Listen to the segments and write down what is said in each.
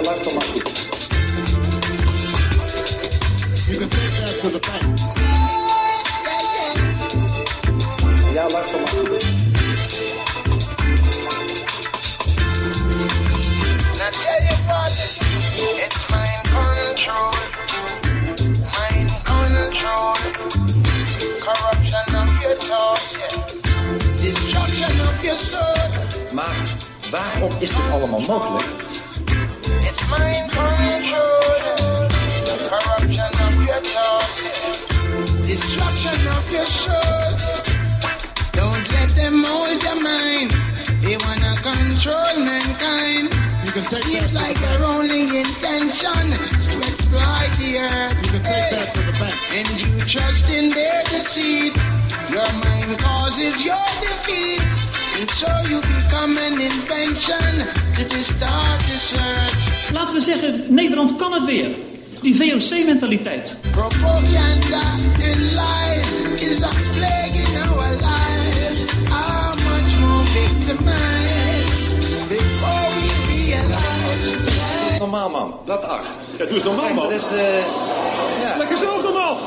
Ja, luister maar goed. You can take that to the bank. Ja, luister maar goed. Now tell you what, it's mind control, mind control, corruption of your thoughts, yeah. destruction of your soul. Maar waarom is dit allemaal mogelijk? Destruction of your soul. Don't let them hold your mind. They wanna control mankind. You can take Seems that like the their only intention is to exploit the earth. You can take Hey. that to the bank. And you trust in their deceit. Your mind causes your defeat. And so you become an invention to distort the search. Laten we zeggen, Nederland kan het weer. Die VOC-mentaliteit. Propaganda and lies is a plague in our lives. How much more victimized before we realize? Normaal man, dat acht. Ja, doe eens normaal, man. dat is de... Ja. Lekker zelf normaal.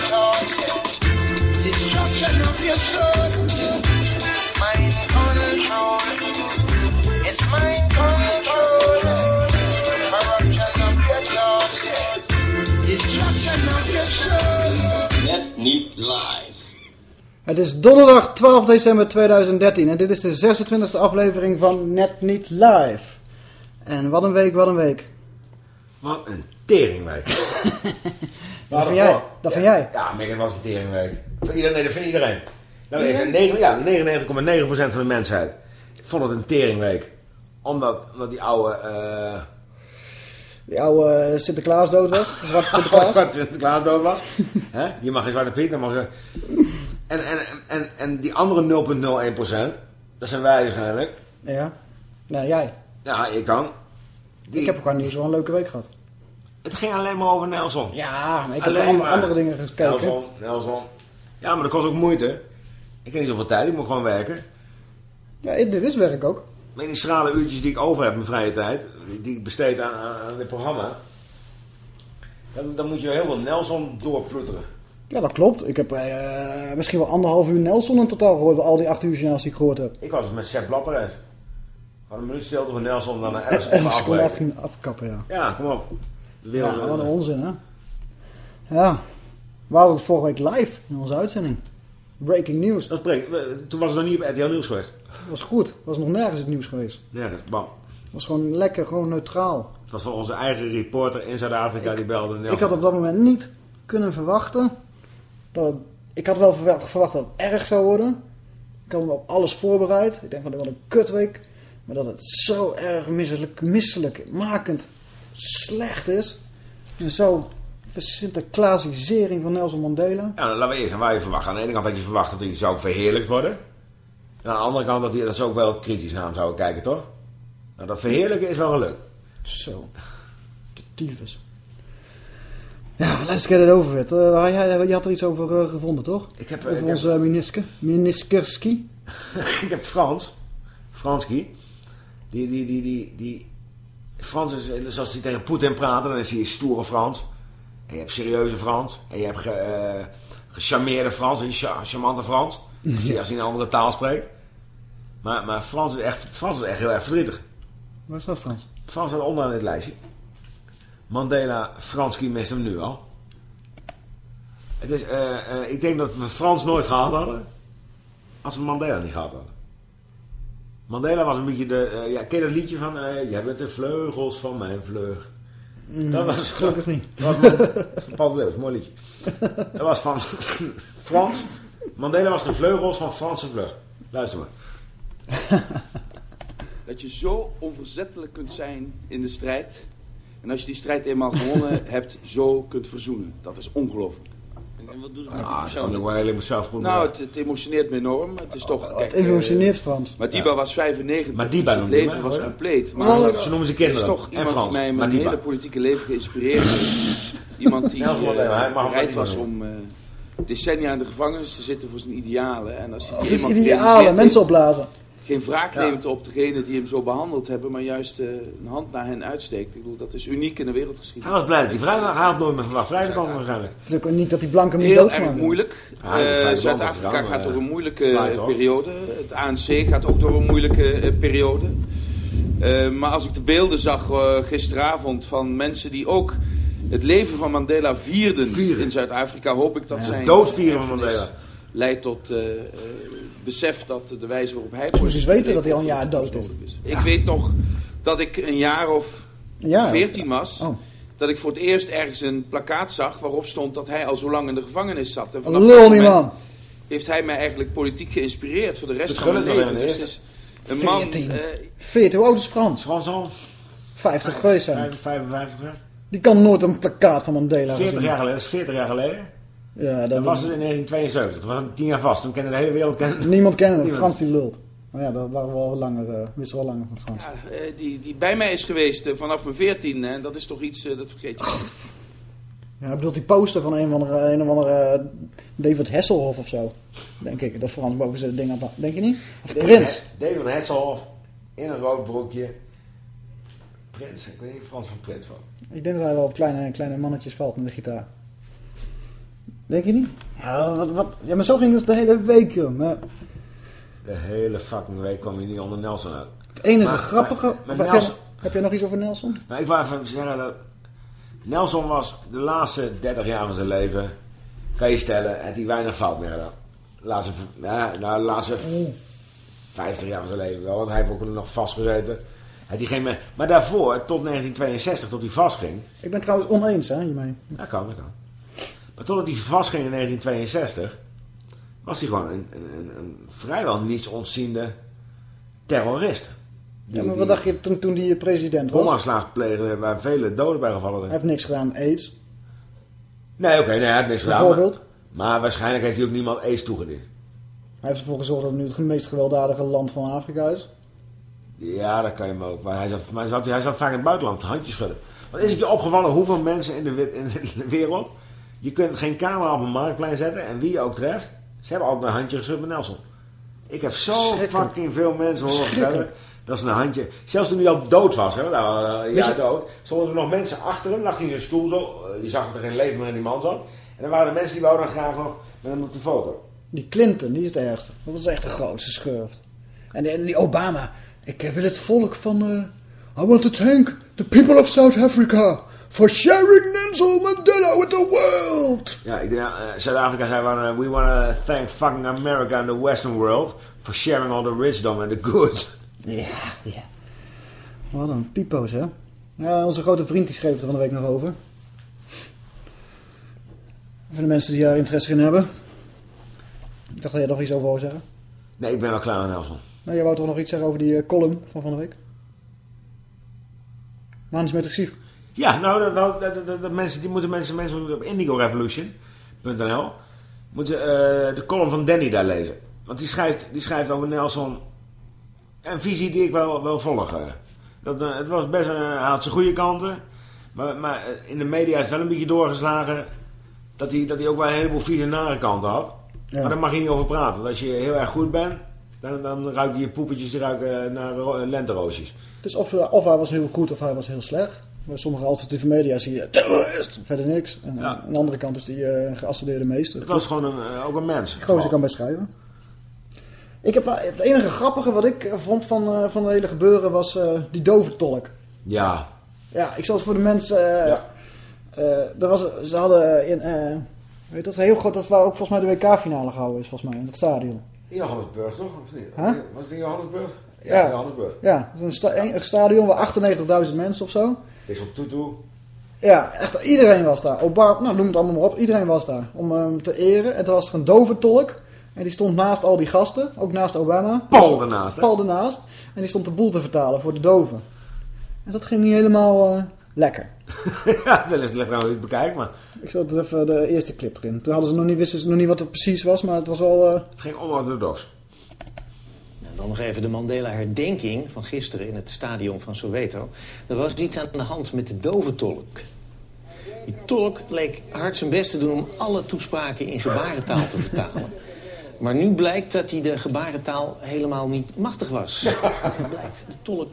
Corruption destruction of your soul. Net niet live. Het is donderdag 12 december 2013 en dit is de 26e aflevering van Net Niet Live. En wat een week, wat een week. Wat een teringweek. Dat vind jij, dat vind jij. Ja, maar het was een teringweek. Voor iedereen, nee, dat vindt iedereen. Nou, ja, 99,9% van de mensheid vond het een teringweek. Omdat, omdat die oude... eh Die oude eh, Sinterklaas dood was, de zwarte Sinterklaas. Zwarte Sinterklaas dood was. Hè? Je mag geen Zwarte Piet, dan mag je... En, en, en, en die andere 0,01%, dat zijn wij waarschijnlijk. Ja, nou jij. Ja, ik. Die, Ik heb qua nieuws wel een leuke week gehad. Het ging alleen maar over Nelson. Ja, maar ik heb Alleen andere, maar. andere dingen gekeken. Nelson, Nelson. Ja, maar dat kost ook moeite. Ik heb niet zoveel tijd, ik moet gewoon werken. Ja, dit is werk ook. Die schrale uurtjes die ik over heb in mijn vrije tijd, die- ik besteed aan, aan, dit programma, dan, dan moet je heel veel Nelson doorploeteren. Ja, dat klopt. Ik heb eh, misschien wel anderhalf uur Nelson in totaal gehoord bij al die acht uur journaals die ik gehoord heb. Ik was het met Sepp Blatter eens. Had een minuut stilte voor Nelson, dan een 11 En seconden een seconde afbreken. af, afkappen, ja. Ja, kom op. Wereld, Ja, wat een onzin, hè? Ja, we hadden het vorige week live in onze uitzending. Breaking news. dat we- Toen was het nog niet op RTL Nieuws geweest. Dat was goed. was nog nergens het nieuws geweest. Nergens, bam. Het was gewoon lekker, gewoon neutraal. Het was van onze eigen reporter in Zuid-Afrika die belde. Ik had op dat moment niet kunnen verwachten. Dat het- ik had wel verwa- verwacht dat het erg zou worden. Ik had me op alles voorbereid. Ik denk van, dit wordt een kutweek. Maar dat het zo erg misselijk, misselijk, makend slecht is. En zo Sinterklaasisering van Nelson Mandela. Ja, dan laten we eerst aan waar je verwacht. Aan de ene kant had je verwacht dat hij zou verheerlijkt worden. En aan de andere kant dat, hij, dat ze ook wel kritisch naar hem zouden kijken, toch? Nou, dat verheerlijken is wel gelukt. Zo. De tyfus. Ja, let's get it over with. Eh, jij- je had er iets over eh, gevonden, toch? Ik heb, eh, over ik onze minister. Ministerski. ik heb Frans, Franski, die, die, die, die, die, Frans is, zoals hij tegen Poetin praat, dan is hij stoere Frans. En je hebt serieuze Frans. En je hebt ge, eh, gecharmeerde Frans, en cha- charmante Frans. Als hij, als hij een andere taal spreekt. Maar, maar Frans, is echt, Frans is echt heel erg verdrietig. Waar is dat Frans? Frans staat onderaan dit lijstje. Mandela, Franski mist hem nu al. Het is, eh, eh, ik denk dat we Frans nooit gehad hadden. Als we Mandela niet gehad hadden. Mandela was een beetje de... ja, ken je dat liedje van... jij bent de vleugels van mijn vleug. Dat was... Gelukkig niet. Dat was, Paul de Leeuw, mooi liedje. Dat was van Frans. Mandela was de vleugels van Franse vleug. Luister maar. Dat je zo onverzettelijk kunt zijn in de strijd. En als je die strijd eenmaal gewonnen hebt, zo kunt verzoenen. Dat is ongelooflijk. En wat doet het Ah, dat kan ik wel heel mezelf goed Nou, het, het emotioneert me enorm. Het is toch... Het kijk, eh, emotioneert Frans. Madiba was 95, Madiba dus het noemde je leven was hoor je? compleet. Maar het Ze noemen ze is kinderen. toch en iemand Frans. die mij mijn hele politieke leven geïnspireerd heeft. Iemand die eh, bereid was om eh, decennia in de gevangenis te zitten voor zijn idealen. En als hij die Het is eenmaal idealen, mensen opblazen. Geen wraak Ja. neemt op degenen die hem zo behandeld hebben, maar juist eh, een hand naar hen uitsteekt. Ik bedoel, dat is uniek in de Hij wereldgeschiedenis. was blij dat hij vrij was. Hij had nooit meer verwacht vrij te komen waarschijnlijk. Het is ook niet dat die blanken niet Heel erg moeilijk. Ja, hij Eh, Zuid-Afrika gaat door een eh, moeilijke toch? periode. Het ANC gaat ook door een moeilijke eh, periode. Eh, maar als ik de beelden zag eh, gisteravond van mensen die ook het leven van Mandela vierden Vieren. in Zuid-Afrika, hoop ik dat zijn doodvieren van Mandela. leidt tot eh, eh, besef dat de wijze waarop hij... Ze moesten dus weten dat hij al een jaar dood is. Ik weet nog dat ik een jaar of Ja. 14 was. Oh. Dat ik voor het eerst ergens een plakkaat zag waarop stond dat hij al zo lang in de gevangenis zat. En Een vanaf lul dat man. heeft hij mij eigenlijk politiek geïnspireerd voor de rest Dat van mijn leven. even Dus eerst. het is een man. 14. eh, 40, hoe oud is Frans? Frans al? 50 geweest zijn. 55, hè? Die kan nooit een plakkaat van Mandela 40 gezien. jaar geleden. Dat is 40 jaar geleden. Ja, dat Dat was het in 1972. Toen was het 10 jaar vast. Toen kende de hele wereld... Kende... Niemand kende. Niemand. Frans die lult. Maar ja, dat waren we al langer, eh wisten we al langer van Frans. ja, eh, die, die bij mij is geweest eh, vanaf mijn 14. En dat is toch iets, dat vergeet je niet. Ja, hij bedoelt die poster van een of andere, een of andere David Hasselhoff of zo. Denk ik, dat Frans boven zijn ding had. Denk je niet? Of Prins. David Hasselhoff. In een rood broekje. Prins. Ik weet niet of Frans van Prins was. Ik denk dat hij wel op kleine, kleine mannetjes valt met de gitaar. Denk je niet? Ja, wat, wat, ja, maar zo ging het de hele week, joh. Maar De hele fucking week kwam hij niet onder Nelson uit. het enige Maar- grappige... maar- maar Nelson- jij, heb jij nog iets over Nelson? Maar ik wou even zeggen dat... Nelson was de laatste 30 jaar van zijn leven... Kan je stellen, heeft hij weinig fout meer gedaan. De laatste, ja, nou, de laatste 50 jaar van zijn leven wel. Want hij heeft ook nog vastgezeten. Heeft hij geen me- maar daarvoor, tot 1962, tot hij vastging... Ik ben trouwens oneens, hè, hiermee. Dat kan, dat kan. Maar totdat hij vastging in 1962... was hij gewoon een, een, een, vrijwel niets ontziende terrorist. Ja, maar wat dacht je toen, toen die president was? Bomaanslag pleegde waar vele doden bij gevallen Hij zijn. heeft niks gedaan, AIDS. Nee, oké, nee, hij heeft niks gedaan. Bijvoorbeeld? Maar, maar waarschijnlijk heeft hij ook niemand aids toegediend. Hij heeft ervoor gezorgd dat het nu het meest gewelddadige land van Afrika is. Ja, dat kan je hem ook. Maar hij zat, maar hij zat, hij zat vaak in het buitenland handjes schudden. Wat is het je opgevallen hoeveel mensen in de, wi- in de wereld... Je kunt geen camera op een marktplein zetten. En wie je ook treft. Ze hebben altijd een handje geschud met Nelson. Ik heb zo fucking veel mensen horen vertellen. Dat ze een handje... Zelfs toen hij al dood was. Hè, nou, eh, ja, dood. Stonden er nog mensen achter hem. Lag hij in zijn stoel zo. eh, Je zag dat er geen leven meer in die man zat. En dan waren er mensen die wouden dan graag nog met hem op de foto. Die Clinton, die is het ergste. Dat was echt de grootste schurft. En die, en die Obama. Ik wil het volk van... eh, I want to thank the people of South Africa... for sharing Nelson Mandela with the world. Ja, ik denk, eh, Zuid-Afrika zei van... eh, we want to thank fucking America and the Western world... for sharing all the richdom and the goods. Ja, ja. Wat een pipo's, hè? Ja, onze grote vriend die schreef het er van de week nog over. Voor de mensen die daar interesse in hebben. Ik dacht dat jij nog iets over wou zeggen. Nee, ik ben wel klaar met Nelson. Nou, jij wou toch nog iets zeggen over die eh, column van van de week? Manisch metrogressief. Ja, nou, dat, wel- dat, dat, dat mensen, die moeten mensen, mensen moeten op indigorevolution.nl moeten eh, de column van Danny daar lezen. Want die schrijft, die schrijft over Nelson een visie die ik wel, wel volg. eh. Dat, eh, het was best een, hij had zijn goede kanten. Maar, maar in de media is het wel een beetje doorgeslagen dat hij, dat hij ook wel een heleboel vieze nare kanten had. Ja. Maar daar mag je niet over praten. Want als je heel erg goed bent, dan, dan ruiken je poepetjes die ruiken naar ro- lenteroosjes. Dus of, of hij was heel goed of hij was heel slecht. Bij sommige alternatieve media zie je terrorist, verder niks. En Ja. aan de andere kant is die eh, een geasstudeerde meester. Het was gewoon een, eh, ook een mens. Gozer kan best schrijven. Ik heb, het enige grappige wat ik eh, vond van, eh, van het hele gebeuren was eh, die dovertolk. Ja, Ja, ik zal het voor de mensen... eh, Ja. eh, er was, ze hadden in... eh weet dat heel groot, dat waar ook volgens mij de WK-finale gehouden is, volgens mij, in het stadion. In Johannesburg toch? Of niet? Huh? Was het in Johannesburg? Ja. Johannesburg. Ja, sta- een stadion waar 98.000 mensen of zo. Is op Tutu. Ja, echt iedereen was daar. Obama, nou noem het allemaal maar op, iedereen was daar. Om hem te eren. En toen was er een doventolk. En die stond naast al die gasten, ook naast Obama. Paul ernaast, hè? Paul ernaast. En die stond de boel te vertalen voor de doven. En dat ging niet helemaal eh, lekker. ja, dat is lekker aan het bekijken, maar Ik zat even de eerste clip erin. Toen hadden ze nog niet, wisten ze nog niet wat het precies was, maar het was wel... eh, het ging onorthodox. Dan nog even de Mandela-herdenking van gisteren in het stadion van Soweto. Er was iets aan de hand met de doventolk. Die tolk leek hard zijn best te doen om alle toespraken in gebarentaal te vertalen. Maar nu blijkt dat hij de gebarentaal helemaal niet machtig was. Het blijkt, de tolk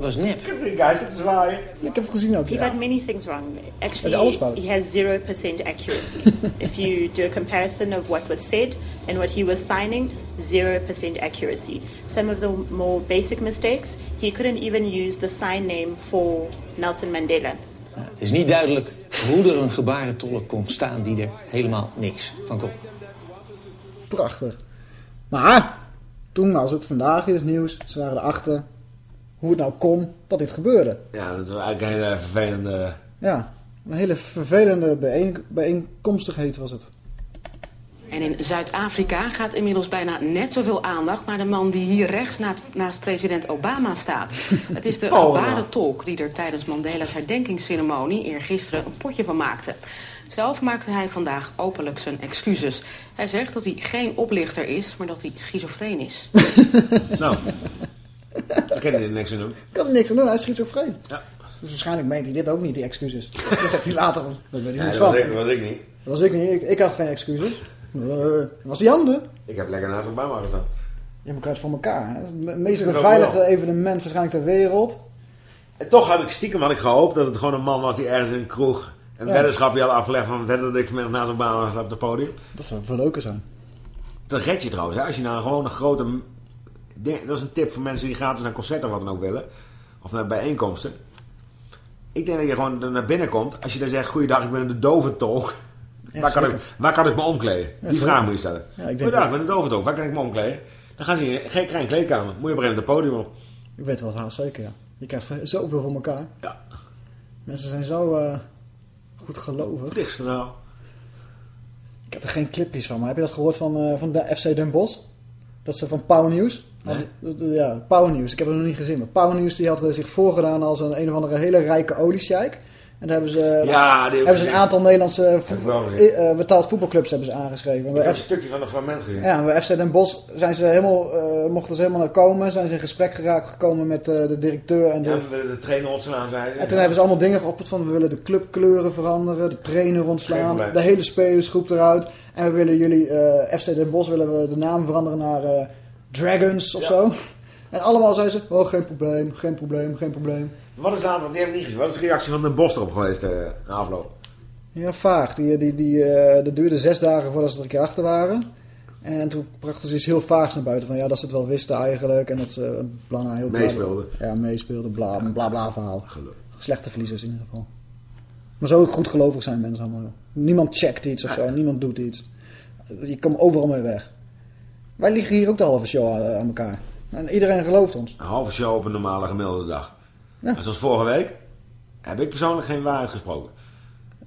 was nep. Te zwaaien. Ik heb het gezien ook, He ja. got many things wrong. Hij Actually, alles fout. he has 0% accuracy. if you do a comparison of what was said and what he was signing, 0% accuracy. Some of the more basic mistakes, he couldn't even use the sign name for Nelson Mandela. Het is niet duidelijk hoe er een gebarentolk kon staan die er helemaal niks van kon. Prachtig. Maar, toen was het vandaag in het nieuws. Ze waren erachter hoe het nou kon dat dit gebeurde. Ja, dat was eigenlijk een hele vervelende... Ja, een hele vervelende bijeen, bijeenkomstigheid was het. En in Zuid-Afrika gaat inmiddels bijna net zoveel aandacht naar de man die hier rechts na- naast president Obama staat. Het is de gebarentolk die er tijdens Mandela's herdenkingsceremonie eergisteren een potje van maakte. Zelf maakte hij vandaag openlijk zijn excuses. Hij zegt dat hij geen oplichter is, maar dat hij schizofreen is. Nou, daar kan hij er niks aan doen. Ik kan er niks aan doen, hij is schizofreen. Ja. Dus waarschijnlijk meent hij dit ook niet, die excuses. Dat zegt hij later. Dat weet ik Ja, dat van. was ik, dat was ik niet. Dat was ik niet. Ik, ik had geen excuses. Dat was die andere. Ik heb lekker naast Obama gestaan. Je hebt het voor elkaar. Hè? Het meest beveiligde wel. evenement waarschijnlijk ter wereld. En toch had ik stiekem had ik gehoopt dat het gewoon een man was die ergens in een kroeg een Ja. weddenschapje had afgelegd van dat ik vanmiddag naast Obama sta op het podium. Dat zou veel leuker zijn. Dat red je trouwens. Hè? Als je nou gewoon een grote... Dat is een tip voor mensen die gratis naar concerten of wat dan ook willen. Of naar bijeenkomsten. Ik denk dat je gewoon naar binnen komt. Als je dan zegt, goeiedag, ik ben de doventolk. Ja, waar, kan ik, waar kan ik me omkleden? Ja, Die vraag moet je stellen. Ja, ik goeiedag, ik ben de doventolk. Waar kan ik me omkleden? Dan gaan ze in geen kleine kleedkamer. Moet je op een het podium op. Ik weet wel haast zeker, ja. Je krijgt zoveel voor elkaar. Ja. Mensen zijn zo eh, goed gelovig. Nou. Ik heb er geen clipjes van, maar heb je dat gehoord van, eh, van de FC Den Bosch? Dat ze van Power News? Nee. Eh, Ja, Power News. Ik heb het nog niet gezien. Maar Power News die had eh, zich voorgedaan als een, een of andere hele rijke oliesjeik. En daar hebben ze, Ja, ik hebben ze een aantal Nederlandse eh, eh, betaald voetbalclubs hebben ze aangeschreven. En Ik bij heb F- een stukje van een fragment gezien. ja, bij FC Den Bosch zijn ze helemaal, eh, mochten ze helemaal naar komen. Zijn ze in gesprek geraakt gekomen met eh, de directeur en de, Ja, de, de trainer ontslaan zei. en toen hebben ze allemaal dingen geopperd van we willen de clubkleuren veranderen, de trainer ontslaan, de hele spelersgroep eruit. En we willen jullie, eh, FC Den Bosch willen we de naam veranderen naar eh, Dragons of Ja. zo. En allemaal zeiden ze, oh geen probleem, geen probleem, geen probleem. Wat is later, want die niet gezien. Wat is de reactie van de Bos erop geweest eh na afloop? Ja, vaag. Die, die, die, eh, dat duurde zes dagen voordat ze er een keer achter waren. En toen brachten ze iets heel vaags naar buiten. Van ja, dat ze het wel wisten eigenlijk. En dat ze bla, heel Meespeelden. Ja, meespeelden. Bla, bla bla verhaal. Gelukkig. Slechte verliezers in ieder geval. Maar zo goed gelovig zijn mensen allemaal. Niemand checkt iets of zo. Niemand doet iets. Je komt overal mee weg. Wij liggen hier ook de halve show aan, aan elkaar. En iedereen gelooft ons. Een halve show op een normale gemiddelde dag. Ja. En zoals vorige week heb ik persoonlijk geen waarheid gesproken.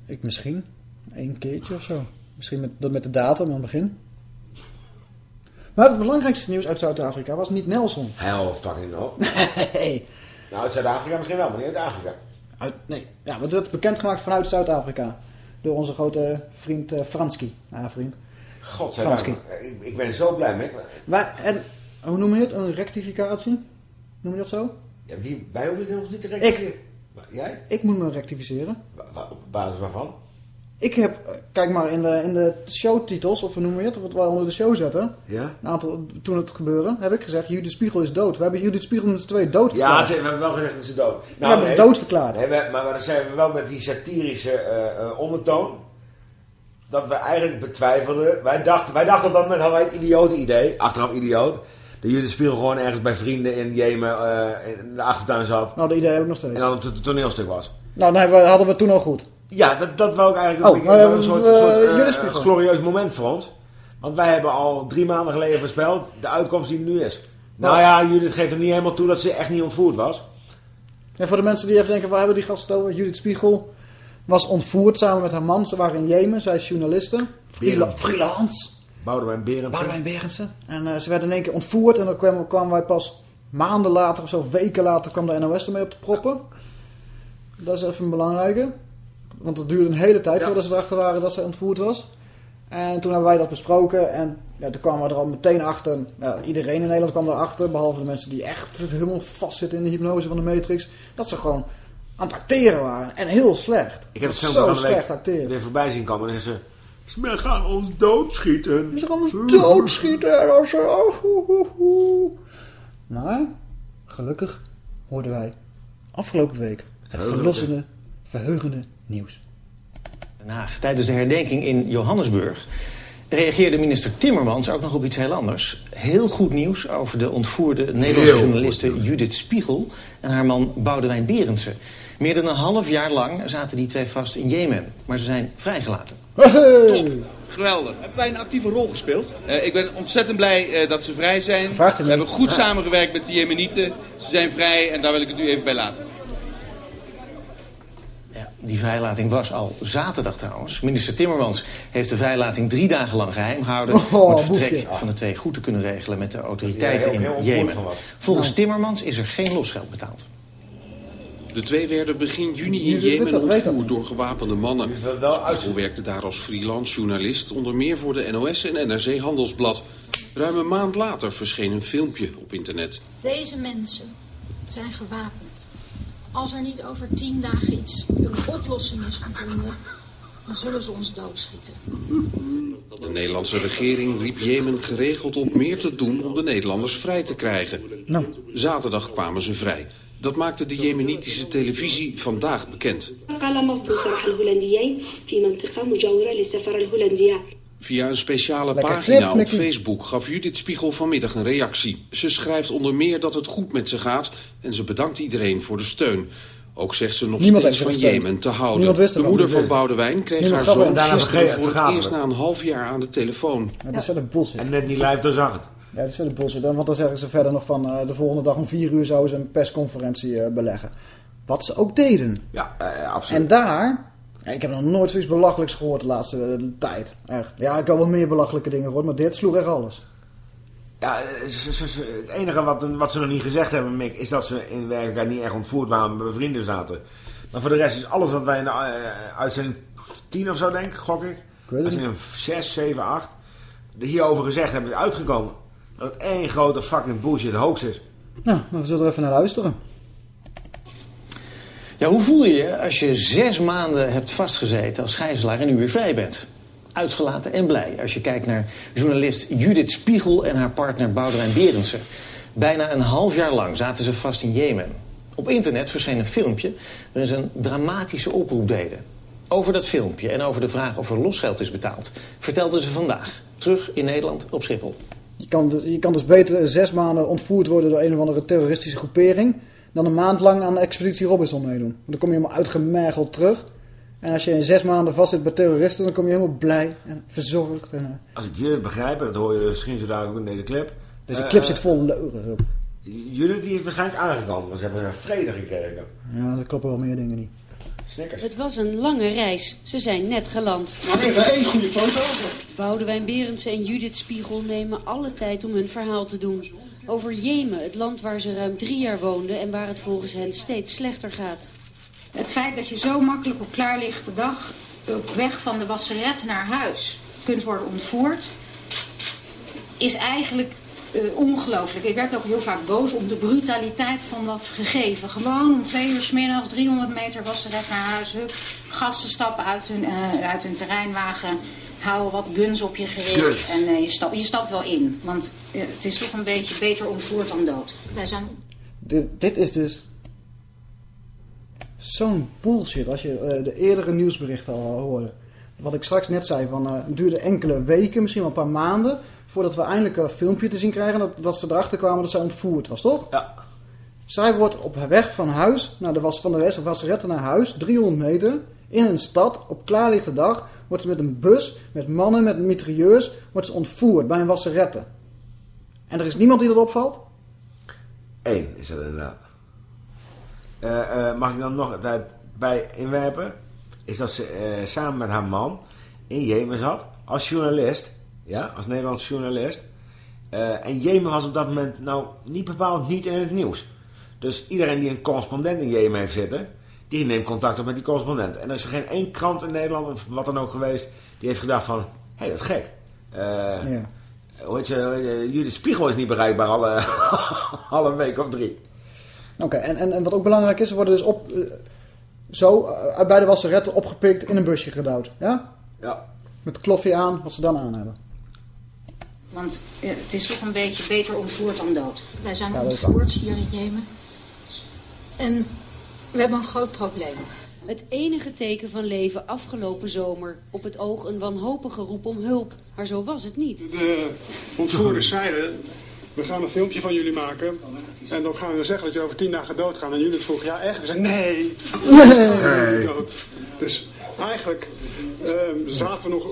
Ik misschien. Eén keertje of zo. Misschien met, met de datum aan het begin. Maar het belangrijkste nieuws uit Zuid-Afrika was niet Nelson. Hell fucking no. Nee. nou, uit Zuid-Afrika misschien wel, maar niet uit Afrika. Uit, nee. Ja, maar dat werd bekendgemaakt vanuit Zuid-Afrika. Door onze grote vriend eh Franski. Nou, vriend. Godzijdank. Ik, ik ben zo blij met. Maar, en, hoe noem je het? Een rectificatie? Noem je dat zo? Ja, wie, wij hoeven het nog niet te Ik. rectificeren. Maar Jij? Ik moet me rectificeren. Wa- Op basis waarvan? Ik heb, kijk maar in de, in de showtitels, of hoe noem je het? Wat wij onder de show zetten. Ja? Een aantal, toen het gebeurde, heb ik gezegd, Judith Spiegel is dood. We hebben Judith Spiegel met z'n tweeën dood Ja, verklaard. ze, we hebben wel gezegd dat ze dood. we hebben nee, het dood verklaard. Nee, we- maar, maar dan zijn we wel met die satirische eh, eh, ondertoon. Dat we eigenlijk betwijfelden. Wij dachten, wij dachten op dat moment hadden wij het idiote idee. Achteraf idioot. Dat Judith Spiegel gewoon ergens bij vrienden in Jemen eh, in de achtertuin zat. Nou, dat idee heb ik nog steeds. En dan het to- toneelstuk was. Nou, dan hebben we- hadden we het toen al goed. Ja, dat, dat wou ik eigenlijk Oh, een, beetje- maar, een eh, soort, eh, soort, eh, Judith Spiegel. glorieus moment voor ons. Want wij hebben al drie maanden geleden voorspeld de uitkomst die er nu is. Nou Nou. ja, Judith geeft er niet helemaal toe dat ze echt niet ontvoerd was. En voor de mensen die even denken, waar hebben die gasten over? Judith Spiegel was ontvoerd samen met haar man. Ze waren in Jemen, zij is journaliste. Freela- freelance. Boudewijn Berendsen. Boudewijn Berendsen. En eh, ze werden in één keer ontvoerd. En dan kwamen, kwamen wij pas maanden later of zo, weken later, kwam de NOS ermee op de proppen. Dat is even een belangrijke. Want het duurde een hele tijd Ja. voordat ze erachter waren dat zij ontvoerd was. En toen hebben wij dat besproken. En ja, toen kwamen we er al meteen achter. Ja, iedereen in Nederland kwam erachter. Behalve de mensen die echt helemaal vastzitten in de hypnose van de Matrix. Dat ze gewoon aan het acteren waren. En heel slecht. Ik heb het zo slecht week acteren. weer voorbij zien komen. En is ze Ze gaan ons doodschieten. Ze gaan ons doodschieten. En oh, oeh, oeh. Maar, gelukkig hoorden wij afgelopen week het Verheugende. verlossende, verheugende nieuws. Den Haag. Tijdens de herdenking in Johannesburg reageerde minister Timmermans ook nog op iets heel anders. Heel goed nieuws over de ontvoerde Nederlandse journaliste Judith Spiegel en haar man Boudewijn Berendsen. Meer dan een half jaar lang zaten die twee vast in Jemen, maar ze zijn vrijgelaten. Hey. Geweldig. Hebben wij een actieve rol gespeeld? Eh, ik ben ontzettend blij eh, dat ze vrij zijn. We hebben goed samengewerkt met de Jemenieten. Ze zijn vrij en daar wil ik het nu even bij laten. Ja, die vrijlating was al zaterdag trouwens. Minister Timmermans heeft de vrijlating drie dagen lang geheim gehouden... Oh, om het vertrek boefje. van de twee goed te kunnen regelen met de autoriteiten heel- heel in Jemen. Volgens Timmermans is er geen losgeld betaald. De twee werden begin juni in Jemen ontvoerd door gewapende mannen. Spiegel werkte daar als freelance journalist, onder meer voor de NOS en NRC Handelsblad. Ruim een maand later verscheen een filmpje op internet. Deze mensen zijn gewapend. Als er niet over tien dagen iets, een oplossing is gevonden, dan zullen ze ons doodschieten. De Nederlandse regering riep Jemen geregeld op meer te doen om de Nederlanders vrij te krijgen. Nou, Zaterdag kwamen ze vrij. Dat maakte de jemenitische televisie vandaag bekend. Via een speciale pagina op Facebook gaf Judith Spiegel vanmiddag een reactie. Ze schrijft onder meer dat het goed met ze gaat en ze bedankt iedereen voor de steun. Ook zegt ze nog Niemand steeds van Jemen te houden. de moeder van Boudewijn kreeg haar zoon en voor het eerst na een half jaar aan de telefoon. Dat is wel een bos. En net niet live zag het. Ja, dat is verder bullshit. Want dan zeggen ze verder nog van eh, de volgende dag om vier uur zouden ze een persconferentie eh, beleggen. Wat ze ook deden. Ja, eh, absoluut. En daar, ik heb nog nooit zoiets belachelijks gehoord de laatste tijd. Echt. Ja, ik heb wel meer belachelijke dingen gehoord, maar dit sloeg echt alles. Ja, het enige wat, wat ze nog niet gezegd hebben, Mick, is dat ze in werkelijkheid niet echt ontvoerd waren, maar vrienden zaten. Maar voor de rest is alles wat wij in de uh, uitzending 10 of zo denk ik, gok ik. weet het Uitzending 6, 7, 8. De hierover gezegd hebben is uitgekomen. Dat het één grote fucking bullshit hoax is. Nou, we zullen er even naar luisteren. Ja, hoe voel je je als je zes maanden hebt vastgezeten als gijzelaar en nu weer vrij bent? Uitgelaten en blij als je kijkt naar journalist Judith Spiegel en haar partner Boudewijn Berendsen. Bijna een half jaar lang zaten ze vast in Jemen. Op internet verscheen een filmpje waarin ze een dramatische oproep deden. Over dat filmpje en over de vraag of er losgeld is betaald... vertelden ze vandaag, terug in Nederland op Schiphol. Je kan, dus- je kan dus beter zes maanden ontvoerd worden door een of andere terroristische groepering... dan een maand lang aan de Expeditie Robinson meedoen. Want dan kom je helemaal uitgemergeld terug. En als je in zes maanden vast zit bij terroristen... dan kom je helemaal blij en verzorgd. En, eh, Als ik jullie begrijp, dat hoor je misschien zo dadelijk ook in deze clip. deze Eh, clip eh, zit vol leugen op. Jullie die is waarschijnlijk aangekomen, want ze hebben een vrede gekregen. Ja, er kloppen wel meer dingen niet. Snickers. Het was een lange reis. Ze zijn net geland. Maar even één goede foto. Boudewijn Berendsen en Judith Spiegel nemen alle tijd om hun verhaal te doen. Over Jemen, het land waar ze ruim drie jaar woonden en waar het volgens hen steeds slechter gaat. Het feit dat je zo makkelijk op klaarlichte dag op weg van de wasseret naar huis kunt worden ontvoerd, is eigenlijk eh, ongelooflijk. Ik werd ook heel vaak boos om de brutaliteit van dat gegeven. Gewoon om twee uur 's middags, 300 meter wasseret naar huis. Hup, gasten stappen uit hun, eh, uit hun terreinwagen, houden wat guns op je gericht. En eh, je, stap, je stapt wel in, want het is toch een beetje beter ontvoerd dan dood. Wij zijn Dit, dit is dus zo'n bullshit als je eh, de eerdere nieuwsberichten al hoorde. Wat ik straks net zei, van, eh, het duurde enkele weken, misschien wel een paar maanden... voordat we eindelijk een filmpje te zien krijgen dat, dat ze erachter kwamen dat zij ontvoerd was, toch? Ja. Zij wordt op weg van huis, naar de was, van de rest wasseretten naar huis, 300 meter, in een stad, op klaarlichte dag... wordt ze met een bus, met mannen, met mitrailleurs, wordt ze ontvoerd bij een wasseretten. En er is niemand die dat opvalt? Eén is dat inderdaad. Eh, eh, mag ik dan nog bij inwerpen? Is dat ze eh, samen met haar man in Jemen zat. Als journalist. Ja, als Nederlands journalist. Eh, en Jemen was op dat moment nou niet bepaald niet in het nieuws. Dus iedereen die een correspondent in Jemen heeft zitten... die neemt contact op met die correspondent. En er is er geen één krant in Nederland of wat dan ook geweest... die heeft gedacht van... Hé, hey, dat is gek. Eh, Ja. Hoe heet ze? eh, Judith Spiegel is niet bereikbaar alle, alle week of drie. Oké, en, en, en wat ook belangrijk is, ze worden dus op, zo bij de wasseretten opgepikt in een busje gedouwd. Ja? Ja. Met kloffie aan, wat ze dan aan hebben. Want eh, het is toch een beetje beter ontvoerd dan dood. Wij zijn Ja, ontvoerd hier in Jemen. En we hebben een groot probleem. Het enige teken van leven afgelopen zomer. Op het oog een wanhopige roep om hulp. Maar zo was het niet. De ontvoerders zeiden, we gaan een filmpje van jullie maken. En dan gaan we zeggen dat je over tien dagen doodgaat. En jullie vroegen, ja echt? We zeiden, nee. Nee. Dood. Dus eigenlijk ehm, zaten we nog...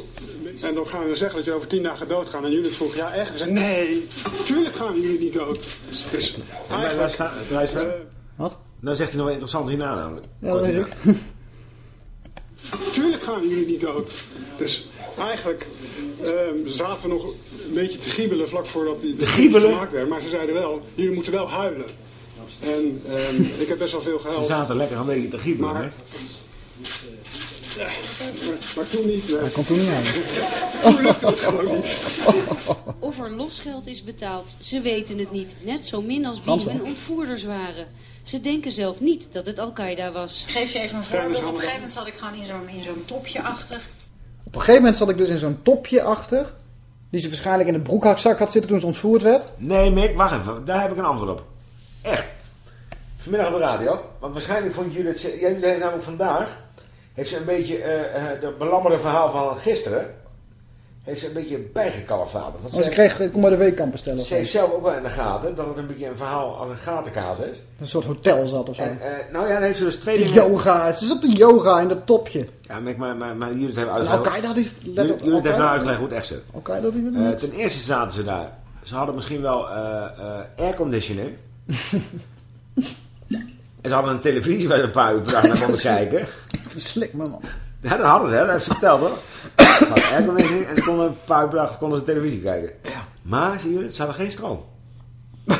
En dan gaan we zeggen dat je over tien dagen doodgaat. En jullie vroegen, ja echt? We zeiden, nee. Tuurlijk gaan jullie niet dood. Dus daar eigenlijk... eens verder. Wat? Nou zegt hij nog wel interessant hierna namelijk. Ja, dat Kort weet hierna. ik. Tuurlijk gaan jullie niet dood. Dus eigenlijk ehm, zaten we nog een beetje te giebelen vlak voordat die gemaakt werd. Maar ze zeiden wel, jullie moeten wel huilen. En ehm, ik heb best wel veel Ze gehuild. zaten lekker een beetje te giebelen, hè? Ja, maar, maar toen niet. Nee. Hij kon toen niet aan. Toen lukte het gewoon niet. Of er losgeld is betaald, ze weten het niet. Net zo min als wie hun ontvoerders waren. Ze denken zelf niet dat het Al-Qaeda was. Ik geef je even een voorbeeld. Op een gegeven moment zat ik gewoon in zo'n topje achter. Op een gegeven moment zat ik dus in zo'n topje achter. Die ze waarschijnlijk in de broekzak had zitten toen ze ontvoerd werd. Nee, Mick, wacht even. Daar heb ik een antwoord op. Echt. Vanmiddag op de radio. Want waarschijnlijk vond jullie het... Jij zei namelijk vandaag... Heeft ze een beetje de belammerde verhaal van gisteren... Heeft ze een beetje bijgekalfaterd. Want ze ze, kreeg, ik kom bij de weekkampen stellen. ze heeft zelf ook wel in de gaten dat het een beetje een verhaal als een gatenkaas is. Een soort hotel zat of zo. En, eh, nou ja, dan heeft ze dus twee De dingen... yoga. Ze zat de yoga in dat topje. Ja, maar, maar, maar Judith heeft En uitgelegd... Let op, Judith heeft nou Al-Qaeda- uitgelegd hoe het echt zit. Die Eh, niet. ten eerste zaten ze daar. Ze hadden misschien wel airconditioning. en ze hadden een televisie waar ze een paar uur per dag naar konden kijken. Verslik me man. Ja, dat hadden ze, hè? dat heeft ze verteld hoor. Ze en ze konden een paar uur per dag konden ze televisie kijken. Maar, zie je, ze hadden geen stroom.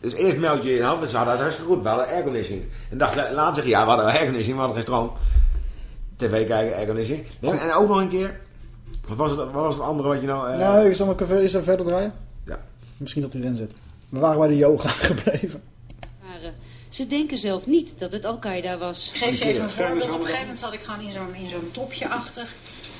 dus eerst meld je je hand, ze hadden het hartstikke goed, we hadden airconditioning. En dacht, laat zeggen, ja, we hadden airconditioning, we hadden geen stroom. TV kijken, airconditioning. Nee, en ook nog een keer, wat was het, wat was het andere wat je nou... eh, Nou, ik zal eens even verder draaien. Ja. Misschien dat hij erin zit. We waren bij de yoga gebleven. Ze denken zelf niet dat het Al-Qaeda was. Ik geef je even een voorbeeld. Op een gegeven moment zat ik gewoon in zo'n in zo'n topje achter.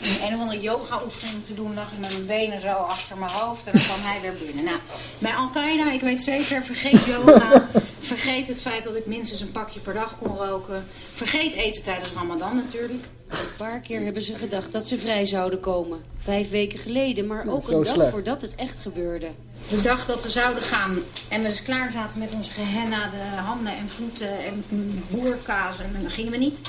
Een of andere yoga oefening te doen. Lag ik met mijn benen zo achter mijn hoofd. En dan kwam hij weer binnen. Nou, bij Al-Qaeda, ik weet zeker, vergeet yoga. vergeet het feit dat ik minstens een pakje per dag kon roken. Vergeet eten tijdens Ramadan natuurlijk. Een paar keer hebben ze gedacht dat ze vrij zouden komen. Vijf weken geleden, maar ook een dag slecht. voordat het echt gebeurde. De dag dat we zouden gaan en we dus klaar zaten met onze gehenna, de handen en voeten en boerkaas. En dan gingen we niet.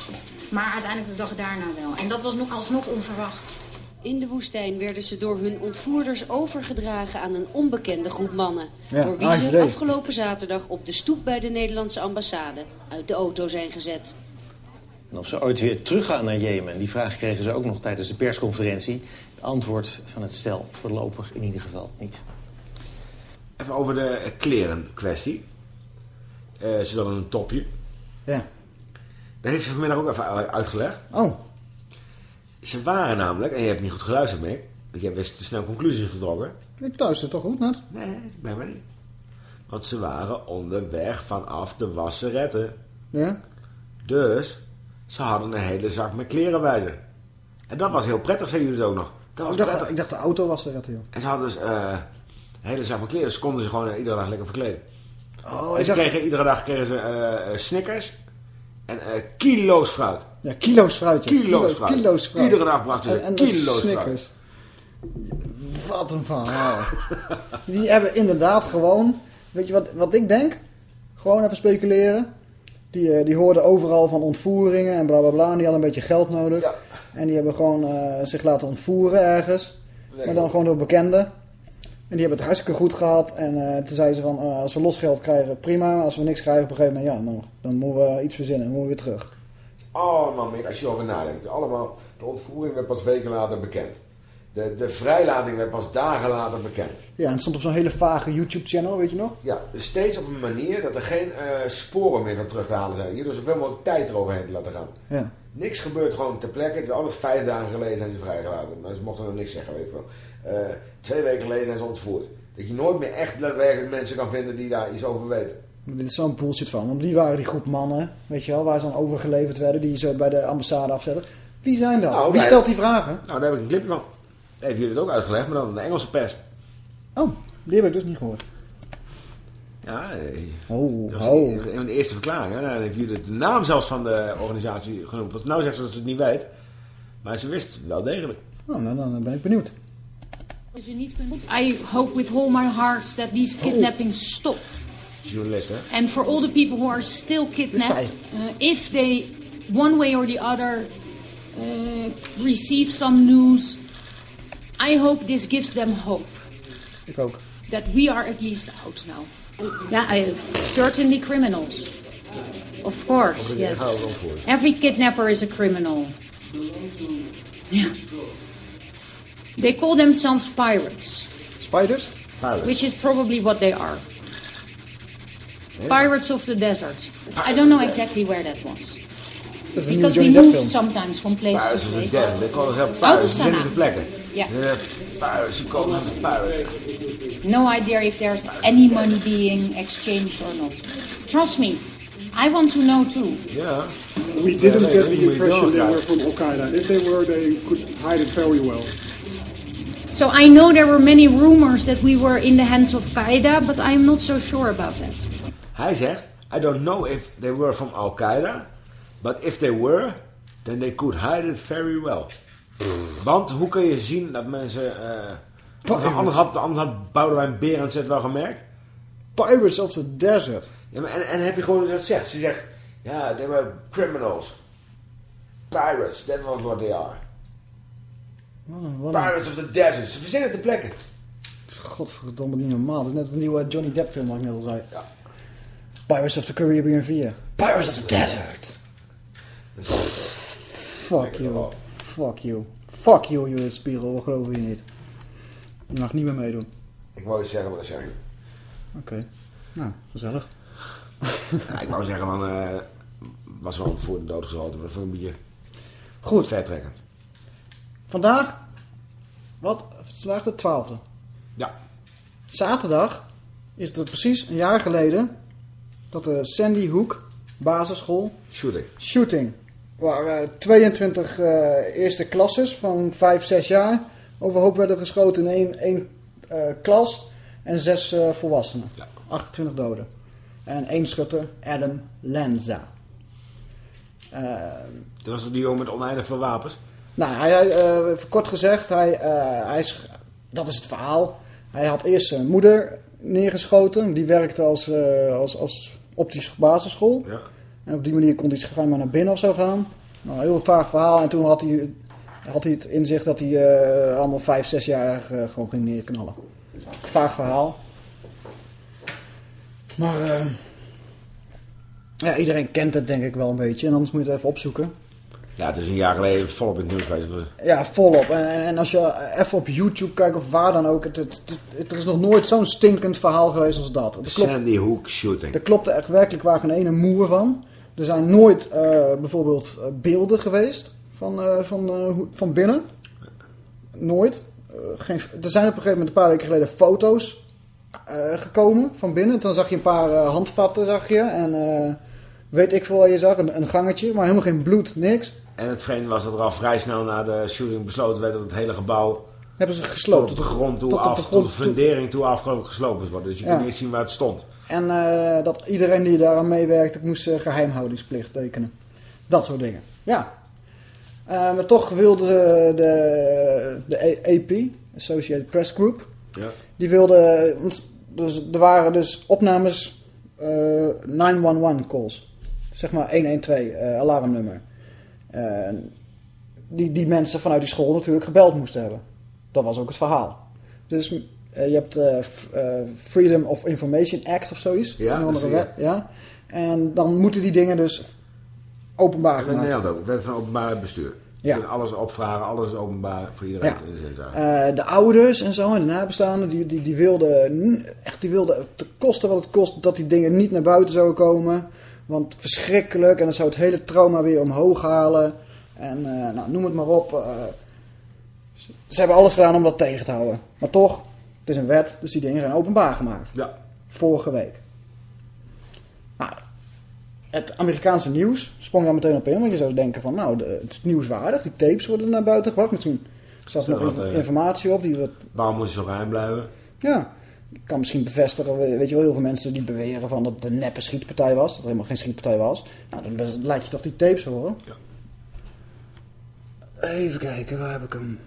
Maar uiteindelijk de dag daarna wel. En dat was nog alsnog onverwacht. In de woestijn werden ze door hun ontvoerders overgedragen aan een onbekende groep mannen. Ja, door wie ze afgelopen zaterdag op de stoep bij de Nederlandse ambassade uit de auto zijn gezet. En of ze ooit weer teruggaan naar Jemen, die vraag kregen ze ook nog tijdens de persconferentie. Het antwoord van het stel voorlopig in ieder geval niet. Even over de eh, kleren kwestie. Eh, ze hadden een topje. Ja. Dat heeft ze vanmiddag ook even uitgelegd. Oh. Ze waren namelijk, en je hebt niet goed geluisterd mee, want je hebt best te snel conclusies getrokken. Ik luister toch goed net? Nee, blijkbaar niet. Want ze waren onderweg vanaf de wasseretten. Ja. Dus ze hadden een hele zak met kleren bij zich. En dat was heel prettig, zeiden jullie het ook nog. Dat was ik, dacht, ik dacht de auto was er, joh. En ze hadden dus eh, een hele zak met kleren. Dus ze konden ze gewoon eh, iedere dag lekker verkleden. Oh, en ze dacht... kregen, iedere dag kregen ze eh, Snickers en kilo's fruit. Ja, kilo's fruit. ja. Kilo's Kilo- fruit. Kilo's fruit. Iedere dag brachten ze En, en kilo's Snickers. Wat een verhaal. Die hebben inderdaad gewoon... Weet je wat, wat ik denk? Gewoon even speculeren. Die, eh, die hoorden overal van ontvoeringen en bla bla bla. En die hadden een beetje geld nodig. En die hebben gewoon eh, zich laten ontvoeren ergens. Maar dan gewoon door bekenden. En die hebben het hartstikke goed gehad. En eh, toen zeiden ze van, als we losgeld krijgen, prima. Als we niks krijgen op een gegeven moment, ja, dan, dan moeten we iets verzinnen. Dan moeten we weer terug. Allemaal meer, als je erover nadenkt. Allemaal, de ontvoering werd pas weken later bekend. De, de vrijlating werd pas dagen later bekend. Ja, en het stond op zo'n hele vage YouTube-channel, weet je nog? Ja, dus steeds op een manier dat er geen eh, sporen meer van terug te halen zijn. Hierdoor zoveel mogelijk tijd eroverheen te laten gaan. Ja. Niks gebeurt gewoon ter plekke. Het is altijd vijf dagen geleden zijn ze vrijgelaten. Maar ze mochten nog niks zeggen, weet ik wel. Eh, twee weken geleden zijn ze ontvoerd. Dat je nooit meer echt daadwerkelijk mensen kan vinden die daar iets over weten. Dit is zo'n bullshit van. Want die waren die groep mannen, weet je wel, waar ze dan overgeleverd werden, die ze bij de ambassade afzetten. Wie zijn dat? Nou, Wie stelt die vragen? Nou, daar heb ik een clip van. Heeft jullie het ook uitgelegd, maar dan in de Engelse pers. Oh, die heb ik dus niet gehoord. Ja, eh, Oh, dat was oh. een van de eerste verklaringen. Dan heeft jullie de naam zelfs van de organisatie genoemd. Want nou zegt ze dat ze het niet weet. Maar ze wist wel degelijk. Oh, nou, dan ben ik benieuwd. I hope with all my heart that these kidnappings stop. Journalist, hè? And for all the people who are still kidnapped, uh, if they, one way or the other, uh, receive some news, I hope this gives them hope Ik ook. that we are at least out now. Yeah, I, certainly criminals. Of course, yes. gaan we wel voor. Every kidnapper is a criminal. Yeah. They call themselves pirates. Spiders? Pirates. Which is probably what they are. Pirates of the desert. I don't know exactly where that was. Dat is een Because we Johnny moved film. sometimes from place Pirates to place. Desert. Ik kon het heel Out of pirates. Ze Sanaa. zitten te plekken. Ja. De pirates, ze komen uit de. No idea if there's any money being exchanged or not. Trust me, I want to know too. Ja. We didn't get the impression they were from Al Qaeda. If they were, they could hide it very well. So I know there were many rumors that we were in the hands of Qaeda, but I'm not so sure about that. Hij zegt, I don't know if they were from Al-Qaeda, but if they were, then they could hide it very well. Want hoe kun je zien dat mensen... eh anders, had, anders had Boudewijn Berends het wel gemerkt. Pirates of the Desert. Ja, maar en, en heb je gewoon dat zegt. Ze zegt, ja, they were criminals. Pirates, that was what they are. Een- Pirates of the Desert. Ze verzinnen te plekken. Godverdomme, niet normaal. Dat is net een nieuwe Johnny Depp film, wat ik net al zei. Pirates of the Caribbean 4. Pirates of the Desert. Fuck you. Fuck you. Fuck you, Judith Spiegel. We geloven je niet. Je mag niet meer meedoen. Ik wou iets zeggen, maar dat zeg ik. Oké. Nou, gezellig. Ja, ik wou zeggen, man, eh, was wel voor de dood geschoten. Maar dat ik een beetje Goed. vertrekkend. Vandaag, wat? Vandaag de 12e. Ja. Zaterdag is het precies een jaar geleden dat de Sandy Hook basisschool Shooting. shooting. Waar eh, 22 eh, eerste klasses van 5, 6 jaar overhoop werden geschoten in één, één eh, klas en zes eh, volwassenen. 28 doden. En één schutter, Adam Lanza. Eh, Dat was die jongen met oneindig veel wapens? nou, hij, eh, kort gezegd, hij, eh, hij is, dat is het verhaal. Hij had eerst zijn moeder neergeschoten. Die werkte als, eh, als, als optische basisschool. Ja. En op die manier kon hij schijnbaar naar binnen of zo gaan. Nou, een heel vaag verhaal. En toen had hij, had hij het in zich dat hij eh, allemaal vijf, zes jaar eh, gewoon ging neerknallen. Vaag verhaal. Maar eh, ja, iedereen kent het denk ik wel een beetje. En anders moet je het even opzoeken. Ja, het is een jaar geleden volop in het nieuws geweest. Ja, volop. En, en, als je even op YouTube kijkt of waar dan ook. Het, het, het- er is nog nooit zo'n stinkend verhaal geweest als dat. Er klopt, Sandy Hook shooting. er klopte echt werkelijk waar geen ene moer van. Er zijn nooit eh, bijvoorbeeld eh, beelden geweest van, eh, van, van binnen. Nooit. Geen, er zijn op een gegeven moment een paar weken geleden foto's gekomen van binnen. Toen zag je een paar handvatten zag je. En weet ik veel wat je zag. Een, een gangetje, maar helemaal geen bloed, niks. En het vreemde was dat er al vrij snel na de shooting besloten werd dat het hele gebouw Hebben ze gesloopt. tot de grond toe tot de af, grond tot de toe. fundering toe afgelopen gesloopt moest worden. Dus je Ja. kon niet zien waar het stond. En eh, dat iedereen die daaraan meewerkte moest eh, geheimhoudingsplicht tekenen. Dat soort dingen. Ja. Eh, maar toch wilde de, de AP, Associated Press Group, Ja. die wilde... Dus er waren dus opnames eh 911 calls. Zeg maar 112, eh, alarmnummer. Die, die mensen vanuit die school natuurlijk gebeld moesten hebben. Dat was ook het verhaal. Dus je hebt eh, eh, Freedom of Information Act of zoiets. Ja, Een dat andere wet, ja. En dan moeten die dingen dus openbaar gemaakt Nederland ook. Wet van openbaar bestuur. Ja. Alles opvragen, alles openbaar voor iedereen. Ja. Eh, de ouders en zo en de nabestaanden, die, die, die wilden echt, die wilden te kosten wat het kost dat die dingen niet naar buiten zouden komen. Want verschrikkelijk en dat zou het hele trauma weer omhoog halen. En eh, nou, noem het maar op. eh, ze hebben alles gedaan om dat tegen te houden. Maar toch, het is een wet, dus die dingen zijn openbaar gemaakt. Ja. Vorige week. Nou, het Amerikaanse nieuws sprong daar meteen op in. Want je zou denken van, nou, de- het is nieuwswaardig. Die tapes worden naar buiten gebracht. Misschien staat er nog Ja, wat, inf- eh, informatie op. Die wat, Waarom moet je zo geheim blijven? ja, ik kan misschien bevestigen. we- Weet je wel, heel veel mensen die beweren van dat het een neppe schietpartij was. Dat er helemaal geen schietpartij was. Nou, dan laat je toch die tapes horen. Even kijken, waar heb ik hem?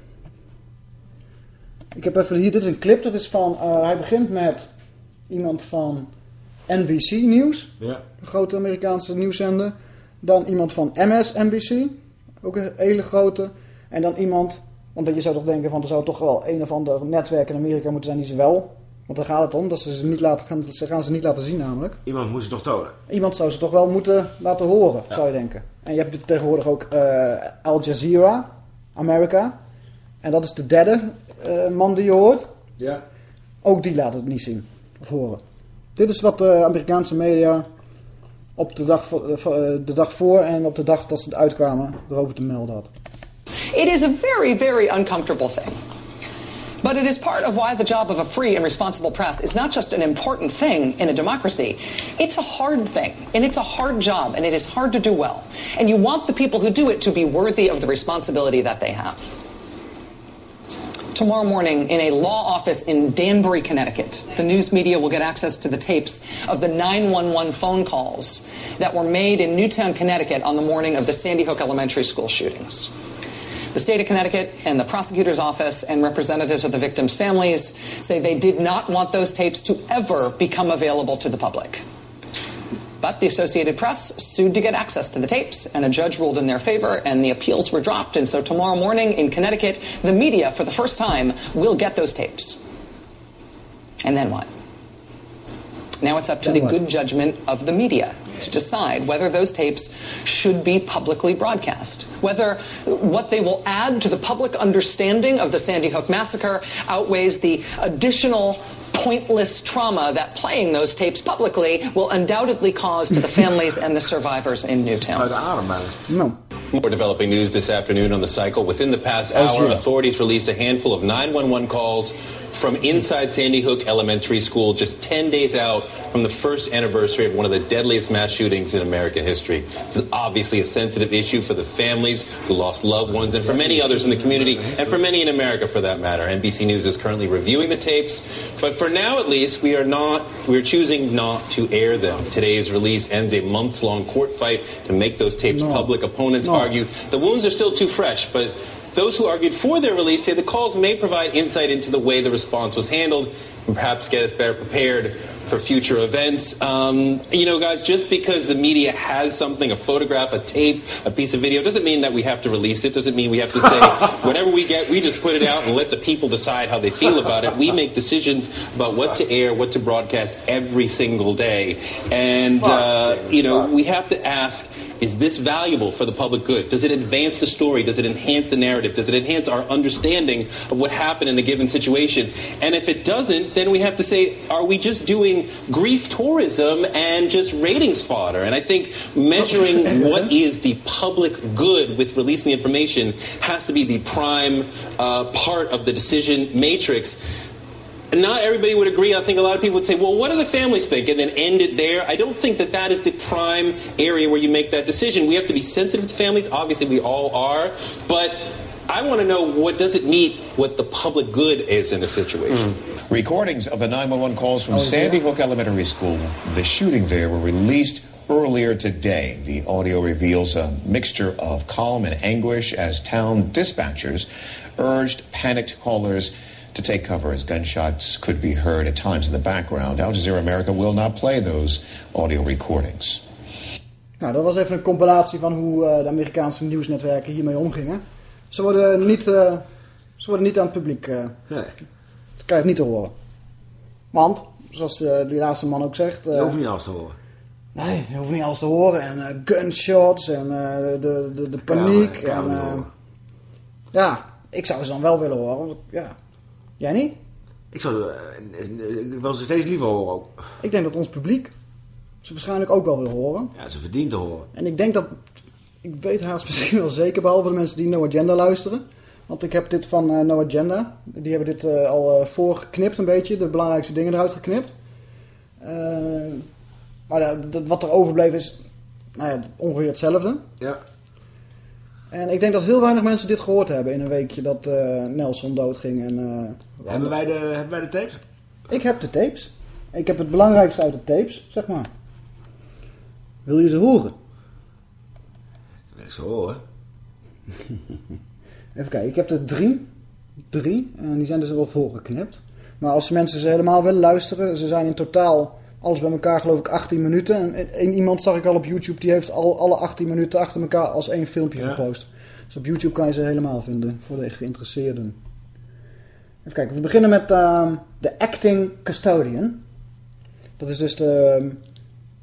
Ik heb even hier, dit is een clip. Dat is van, eh, hij begint met iemand van NBC Nieuws. Ja. Een grote Amerikaanse nieuwszender. Dan iemand van MSNBC. Ook een hele grote. En dan iemand, want je zou toch denken van er zou toch wel een of ander netwerk in Amerika moeten zijn die ze wel. Want daar gaat het om, dat ze ze niet laten, gaan, ze gaan ze niet laten zien namelijk. Iemand moest ze toch tonen? Iemand zou ze toch wel moeten laten horen, zou je denken. En je hebt tegenwoordig ook eh, Al Jazeera, Amerika. En dat is de derde eh, man die je hoort. Ja. Ook die laten het niet zien of horen. Dit is wat de Amerikaanse media op de dag, voor, eh, eh, de dag voor en op de dag dat ze het uitkwamen erover te melden had. It is a very, very uncomfortable thing. But it is part of why the job of a free and responsible press is not just an important thing in a democracy, it's a hard thing. And it's a hard job, and it is hard to do well. And you want the people who do it to be worthy of the responsibility that they have. Tomorrow morning, in a law office in Danbury, Connecticut, the news media will get access to the tapes of the 911 phone calls that were made in Newtown, Connecticut on the morning of the Sandy Hook Elementary School shootings. The state of Connecticut and the prosecutor's office and representatives of the victims' families say they did not want those tapes to ever become available to the public. But the Associated Press sued to get access to the tapes, and a judge ruled in their favor, and the appeals were dropped. And so tomorrow morning in Connecticut, the media, for the first time, will get those tapes. And then what? Now it's up to the good judgment of the media to decide whether those tapes should be publicly broadcast, whether what they will add to the public understanding of the Sandy Hook massacre outweighs the additional pointless trauma that playing those tapes publicly will undoubtedly cause to the families and the survivors in Newtown. No. More developing news this afternoon on the cycle. Within the past Oh, hour, authorities released a handful of 911 calls from inside Sandy Hook Elementary School, just 10 days out from the first anniversary of one of the deadliest mass shootings in American history. This is obviously a sensitive issue for the families who lost loved ones and for many others in the community and for many in America for that matter. NBC News is currently reviewing the tapes, but for now at least, we are not, we're choosing not to air them. Today's release ends a months long court fight to make those tapes public. Opponents argue the wounds are still too fresh, but those who argued for their release say the calls may provide insight into the way the response was handled and perhaps get us better prepared for future events. Um, you know, guys, just because the media has something, a photograph, a tape, a piece of video, doesn't mean that we have to release it. Doesn't mean we have to say whatever we get, we just put it out and let the people decide how they feel about it. We make decisions about what to air, what to broadcast every single day. And, uh, you know, we have to ask, is this valuable for the public good? Does it advance the story? Does it enhance the narrative? Does it enhance our understanding of what happened in a given situation? And if it doesn't, then we have to say, are we just doing grief tourism and just ratings fodder? And I think measuring what is the public good with releasing the information has to be the prime uh, part of the decision matrix. Not everybody would agree. I think a lot of people would say, well, what do the families think? And then end it there. I don't think that that is the prime area where you make that decision. We have to be sensitive to families. Obviously, we all are. But I want to know what does it meet what the public good is in a situation. Recordings of the 911 calls from Oh, Sandy yeah? Hook Elementary School, the shooting there, were released earlier today. The audio reveals a mixture of calm and anguish as town dispatchers urged panicked callers to take cover as gunshots could be heard at times in the background. Al Jazeera America will not play those audio recordings. Nou, dat was even een compilatie van hoe eh, de Amerikaanse nieuwsnetwerken hiermee omgingen. Ze worden niet, eh, ze worden niet aan het publiek. eh Ze krijgen het niet te horen. Want, zoals eh, die laatste man ook zegt. Je hoeft niet alles te horen. Nee, je hoeft niet alles te horen. En gunshots en de, de, de paniek. Kamer en, ja, ik zou ze dan wel willen horen. want, Ja. Jij niet? Ik zou ik wil ze steeds liever horen ook. Ik denk dat ons publiek ze waarschijnlijk ook wel wil horen. Ja, ze verdient te horen. En ik denk dat, ik weet haast misschien wel zeker, behalve de mensen die No Agenda luisteren. Want ik heb dit van eh, No Agenda. Die hebben dit eh, al eh, voorgeknipt een beetje. De belangrijkste dingen eruit geknipt. Maar dat, wat er overbleef is nou ja, ongeveer hetzelfde. Ja. En ik denk dat heel weinig mensen dit gehoord hebben in een weekje dat Nelson doodging. En, Hebben wij de, hebben wij de tapes? Ik heb de tapes. Ik heb het belangrijkste uit de tapes, zeg maar. Wil je ze horen? Ze horen? Even kijken, ik heb er drie. Drie. En die zijn dus wel volgeknipt. Maar als mensen ze helemaal willen luisteren, ze zijn in totaal alles bij elkaar geloof ik 18 minuten. En iemand zag ik al op YouTube, die heeft al, alle 18 minuten achter elkaar als één filmpje gepost. Dus op YouTube kan je ze helemaal vinden voor de geïnteresseerden. Even kijken, we beginnen met ehm, de Acting Custodian. Dat is dus de ehm,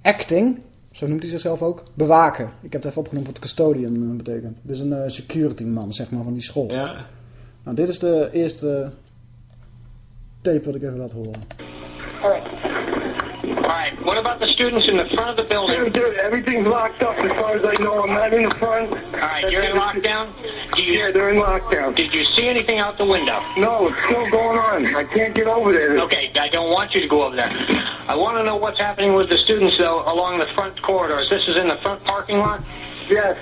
acting, zo noemt hij zichzelf ook, bewaken. Ik heb het even opgenomen wat custodian eh, betekent. Dit is een eh, security man, zeg maar, van die school. Ja. Nou, dit is de eerste tape wat ik even laat horen. Alright, what about the students in the front of the building? Dude, dude, everything's locked up as far as I know. I'm not in the front. Alright, you're in lockdown? Do you, Yeah, they're in lockdown. Did you see anything out the window? No, it's still going on. I can't get over there. Okay, I don't want you to go over there. I want to know what's happening with the students, though, along the front corridors. This is in the front parking lot? Yes,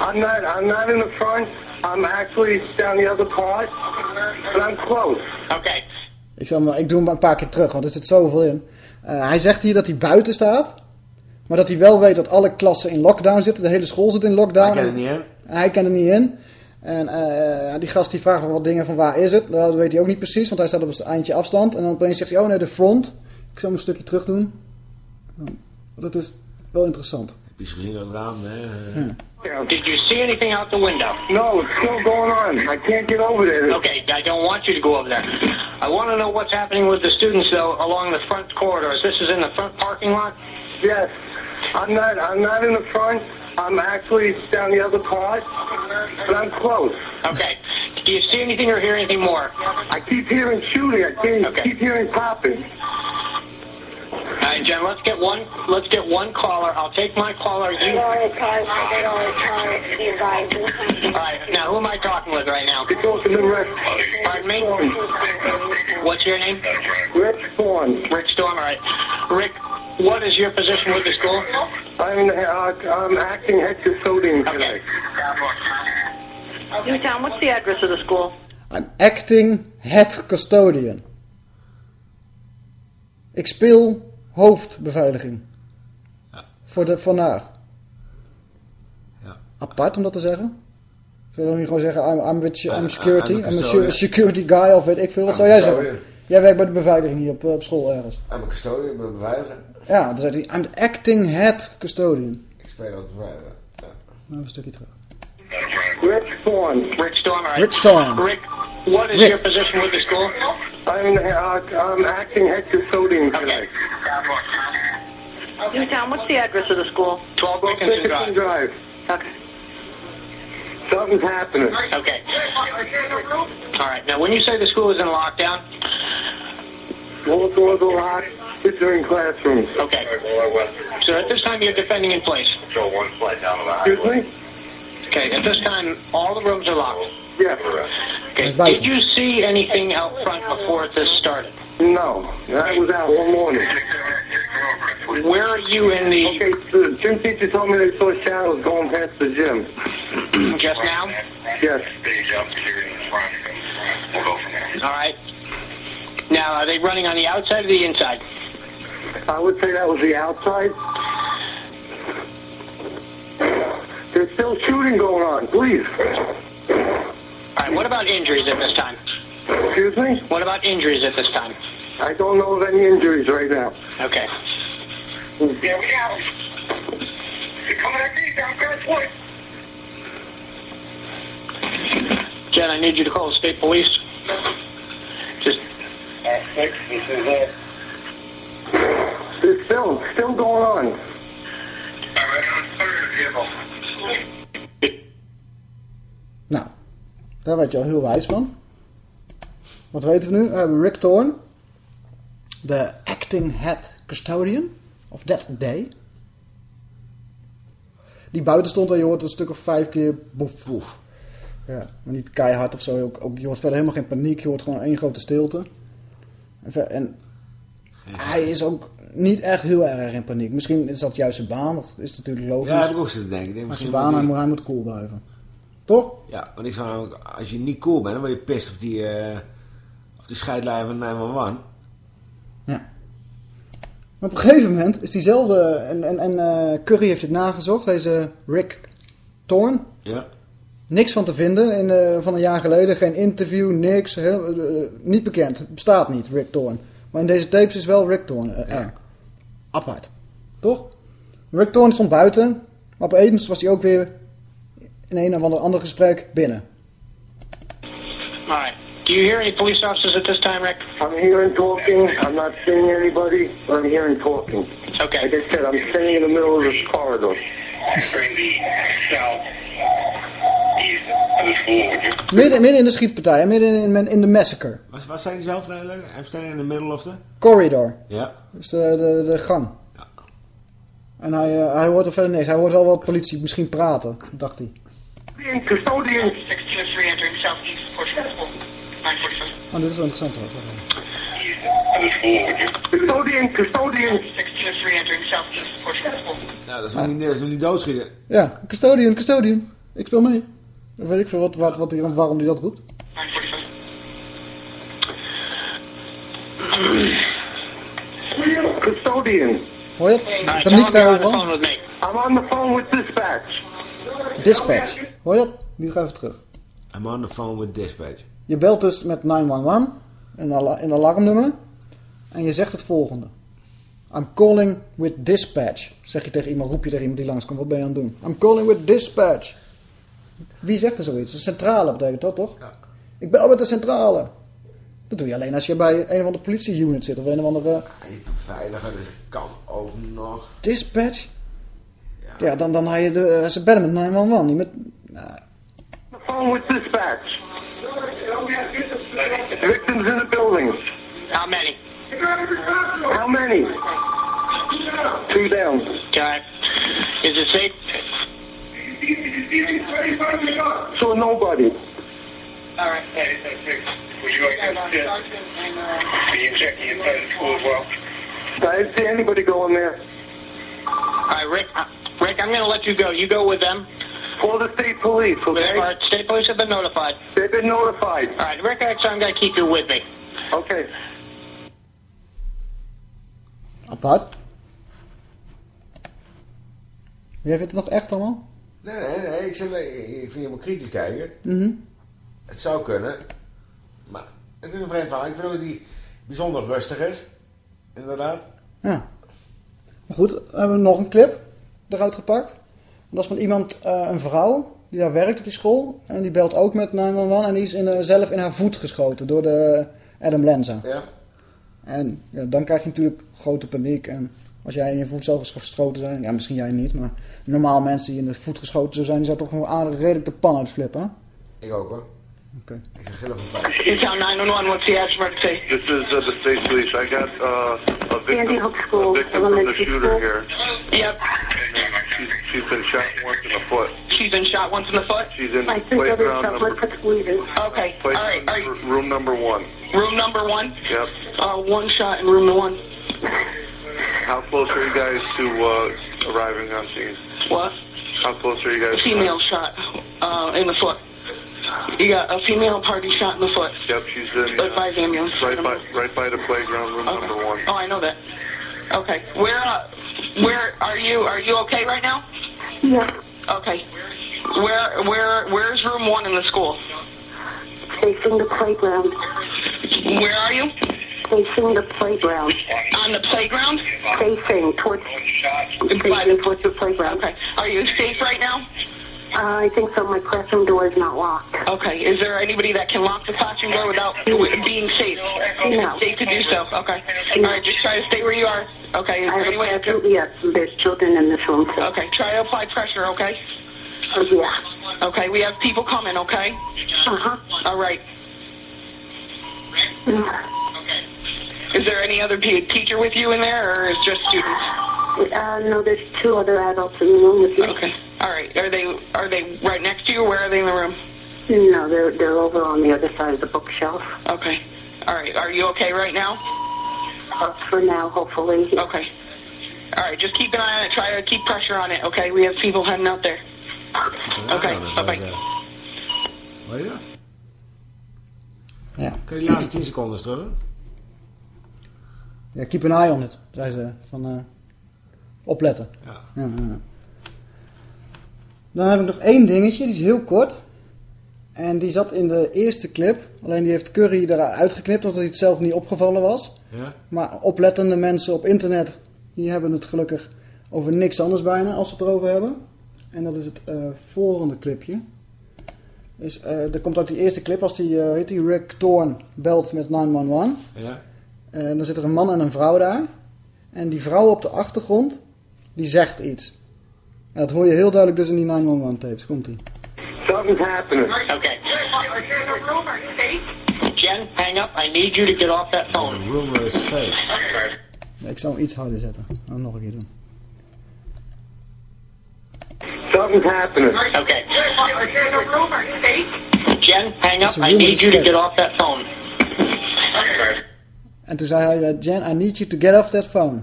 I'm not. I'm not in the front. I'm actually down the other part, but I'm close. Okay. Ik, zal, hem- ik doe hem een paar keer terug, want er zit zoveel in. Eh, hij zegt hier dat hij buiten staat. Maar dat hij wel weet dat alle klassen in lockdown zitten. De hele school zit in lockdown. Hij kent er niet in. En hij kent er niet in. En eh, die gast die vraagt nog wat dingen van waar is het. Dat weet hij ook niet precies, want hij staat op een eindje afstand. En dan opeens zegt hij, oh nee, de front. Ik zal hem een stukje terug doen. Dat is wel interessant. Heb je gezien dat raam, hè? Ja. Did you see anything out the window? No, it's still going on. I can't get over there. Okay, I don't want you to go over there. I want to know what's happening with the students, though, along the front corridors. This is in the front parking lot? Yes, I'm not. I'm not in the front. I'm actually down the other part, but I'm close. Okay. Do you see anything or hear anything more? I keep hearing shooting. I keep, keep hearing popping. All right, Jen, let's get one. Let's get one caller. I'll take my caller. You. All right. Now, who am I talking with right now? You're talking to Rick. Pardon me. What's your name? Rick Storm. Rick Storm. All right. Rick, what is your position with the school? I'm, uh, I'm acting head custodian tonight. Newtown, what's the address of the school? I'm acting head custodian. Ik speel hoofdbeveiliging. Voor de vandaag. Apart om dat te zeggen? Zou je dan niet gewoon zeggen, I'm, I'm, with, I'm security, I'm a I'm a security guy of weet ik veel. Wat I'm zou jij zeggen? Jij werkt bij de beveiliging hier op, eh, op school ergens. I'm a custodian, ik ben een beveiliger. Ja, dan zegt hij, I'm the acting head custodian. Ik speel als beveiliger. Ja. Nou, een stukje terug. Rick Storm. Rick, what is Rick. your position with the school? I'm, uh, I'm acting head custodian tonight. Newtown, what's the address of the school? 12 Dickinson Dickinson Drive. Drive. Okay. Something's happening. Okay. All right. Now, when you say the school is in lockdown, All the doors are locked. Kids are in classrooms. okay. So at this time, you're defending in place. Excuse me? Okay. At this time, all the rooms are locked. Yes. Okay. Did you see anything out front before this started? No. I was out all morning. Where are you in the? Okay, the gym teacher told me they saw shadows going past the gym. Just now? Yes. All right. Now, are they running on the outside or the inside? I would say that was the outside. There's still shooting going on. Please. All right. What about injuries at this time? Excuse me? What about injuries at this time? I don't know of any injuries right now. Okay. Yeah, we got them. They're coming at me down Grant's Jen, I need you to call the state police. Just uh, This is it. It's still, still going on. Nou, daar werd je al heel wijs van. Wat weten we nu? We hebben Rick Thorne. De acting head custodian. Of that day. Die buiten stond en je hoort een stuk of vijf keer boef. boef. Ja, maar niet keihard of zo. Ook, ook, je hoort verder helemaal geen paniek. Je hoort gewoon één grote stilte. En, en hij is ook niet echt heel erg in paniek. Misschien is dat juist zijn baan, dat is natuurlijk logisch. Ja, heb ik ook zitten denken. Ik denk, Maar zijn misschien baan, moet hij hij- moet, cool blijven. Toch? Ja, want ik zou namelijk, als je niet cool bent, dan word je pist op die, eh op die scheidlijn van 911. Maar op een gegeven moment is diezelfde, en, en, en eh, Curry heeft dit nagezocht, deze Rick Thorne. Ja. Niks van te vinden in, eh, van een jaar geleden, geen interview, niks, heel, eh, niet bekend, bestaat niet, Rick Thorne. Maar in deze tapes is wel Rick Thorne eh, er. Apart. Toch? Rick Thorne stond buiten, maar opeens was hij ook weer in een of ander, ander gesprek binnen. Right. Do you hear any police officers at this time, Rick? I'm hearing talking. I'm not seeing anybody. I'm hearing talking. Okay. Like I said, I'm standing in the middle of this corridor. Midden, midden in de schietpartij, hè, midden in, in, in de massacre. Wat, wat zei hij zelf eigenlijk? I'm standing in the middle of the... Corridor. Ja. Dus de, de, de gang. En hij, eh, hij hoort er verder niks. Hij hoort wel wat politie misschien praten, dacht hij. Custodian. 1603 entering southeast school. 945. Oh, dit is wel interessant trouwens. Custodian, custodian. 1603 entering southeast the school. Nou, dat is nog niet, dat is nog niet doodschieten. Ja, custodian, custodian. Ik speel mee. Dan weet ik veel wat, wat, wat waarom hij dat roept. 945. Custodian. Hoor je het? On the daarover. phone with me. I'm on the phone with dispatch. Dispatch. Hoor je dat? Die ga even terug. I'm on the phone with dispatch. Je belt dus met 911, een, een alarmnummer, en je zegt het volgende. I'm calling with dispatch. Zeg je tegen iemand, roep je tegen iemand die langskomt, wat ben je aan het doen? I'm calling with dispatch. Wie zegt er zoiets? De centrale betekent dat toch? Ik bel met de centrale. Dat doe je alleen als je bij een of andere politie-unit zit of een of andere Je beveiliger, dus kan ook nog. dispatch. Ja, dan, dan ga je de, ze bellen met 911, niet met... nou, The phone with dispatch. Victims in the buildings. How many? How many? Two down. Okay. Is it safe? So nobody. All right. Would you like us to be checking inside the school as well? I didn't see anybody going there. All right, Rick. uh, Rick, I'm going to let you go. You go with them. Call the state police, okay? All right, state police have been notified. They've been notified. All right, Rick, actually, I'm going to keep you with me. Okay. apart. Jij vindt het nog echt allemaal? Nee, nee, nee. Ik, zeg, nee, ik vind je moet kritisch kijken. Mhm. Het zou kunnen. Maar het is een vreemd verhaal. Ik vind ook dat hij bijzonder rustig is. Inderdaad. Ja. Maar goed, we hebben nog een clip eruit gepakt. Dat is van iemand, eh, een vrouw, die daar werkt op die school. En die belt ook met 911 en die is in, eh, zelf in haar voet geschoten door de Adam Lenza. Ja. En ja, dan krijg je natuurlijk grote paniek. En als jij in je voet zou geschoten zijn, ja misschien jij niet, maar normaal mensen die in de voet geschoten zou zijn, die zou toch gewoon aardig redelijk de pan uitflippen. hè? Ik ook hoor. Oké. Ik zeg gillen van pijn. Newtown 911, what's the emergency? This is uh, the state police. I got uh, a victim, a victim from the shooter school. here. Yep. She's, she's been shot once in the foot. She's been shot once in the foot? She's in I think that is playground number. Okay. All right. All right. playground room number one. Room number one? Yep. Uh, one shot in room one. How close are you guys to uh, arriving on scene? What? How close are you guys? A guys? female shot uh, in the foot. You got a female party shot in the foot. Yep, she's in But by ambulance. right by right by the playground room Okay. number one. Oh, I know that. Okay. Where, uh, where are you? Are you okay right now? Yeah. Okay. Where, where, where's room one in the school? Facing the playground. Where are you? Facing the playground. On the playground? Facing towards, facing towards the playground. Okay. Are you safe right now? Uh, I think so. My classroom door is not locked. Okay. Is there anybody that can lock the classroom door without being safe? No. Safe to do so. Okay. All right. Just try to stay where you are. Okay. Is I there have any way? classroom. Yes, there's children in this room too. Okay. Try to apply pressure. Okay. Oh, yeah. Okay. We have people coming. Okay. Uh huh. All right. Is there any other teacher with you in there, or is just students? Uh, no, there's two other adults in the room with me. Okay. All right. Are they are they right next to you? Where are they in the room? No, they're they're over on the other side of the bookshelf. Okay. All right. Are you okay right now? uh, for now, hopefully. Okay. All right, just keep an eye on it. Try to keep pressure on it, okay? We have people heading out there. Okay, bye-bye. Weet je? Ja. Kun je die laatste 10 seconden eens terug? Ja, keep an eye on it, zei ze. Van, eh, opletten. Ja. Ja. Dan heb ik nog één dingetje, die is heel kort. En die zat in de eerste clip. Alleen die heeft Curry eruit geknipt, omdat hij het zelf niet opgevallen was. Ja. Maar oplettende mensen op internet, die hebben het gelukkig over niks anders bijna, als ze het erover hebben. En dat is het eh, volgende clipje. Is, er komt uit die eerste clip, als die, eh, heet die Rick Thorne belt met 911. Ja. En Eh, dan zit er een man en een vrouw daar. En die vrouw op de achtergrond, die zegt iets. En dat hoor je heel duidelijk dus in die 911 tapes. Komt ie. Something's happening. Okay. Jen, hang up. I need you to get off that phone. The rumor is fake. Ik zal hem iets harder zetten. Nou, nog een keer doen. Something's happening. Okay. Jen, hang up. I need you to get off that phone. En toen zei hij, Jen, I need you to get off that phone.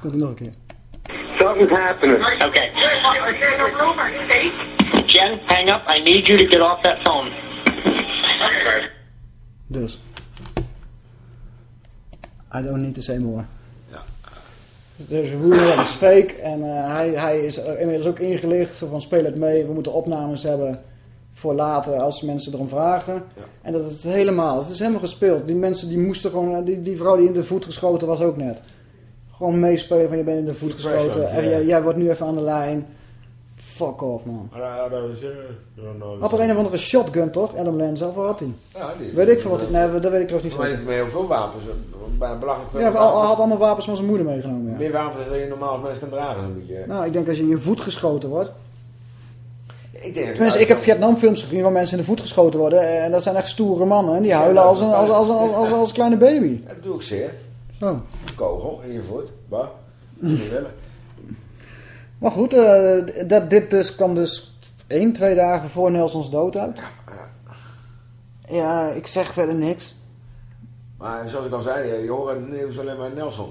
Komt er nog een keer. Something's happening. Okay. Jen, hang up. I need you to get off that phone. Dus. I don't need to say more. Dus rumor is fake en eh, hij, hij is er inmiddels ook ingelicht. Zo van speel het mee, we moeten opnames hebben voor later als mensen erom vragen. En dat is helemaal, het is helemaal gespeeld. Die mensen die moesten gewoon, eh, die, die vrouw die in de voet geschoten was ook net. Gewoon meespelen van je bent in de voet geschoten en jij, jij wordt nu even aan de lijn. Fuck off man. Eh, ja, nou, Had er een of andere shotgun toch? Adam Lenz, of wat had hij? Ja, die- weet ik veel wat hij... Nee, dat weet ik trouwens niet Maar zo. niet meer heel veel wapens. eh, belachelijk veel Ja, hij had allemaal wapens van zijn moeder meegenomen. Ja. Meer wapens dan je normaal als mens kan dragen. Een beetje. Nou, ik denk als je in je voet geschoten wordt. Ik denk Tenminste, ik heb Vietnamfilms gezien waar mensen in de voet geschoten worden. En dat zijn echt stoere mannen. En die huilen als een, als, als, als, als, als kleine baby. Dat doe ik zeer. Zo. Een kogel in je voet. Bah. Maar goed, eh, dat, dit dus kwam dus één, twee dagen voor Nelsons dood uit. Ja, ik zeg verder niks. Maar zoals ik al zei, je hoort het nieuws alleen maar Nelson.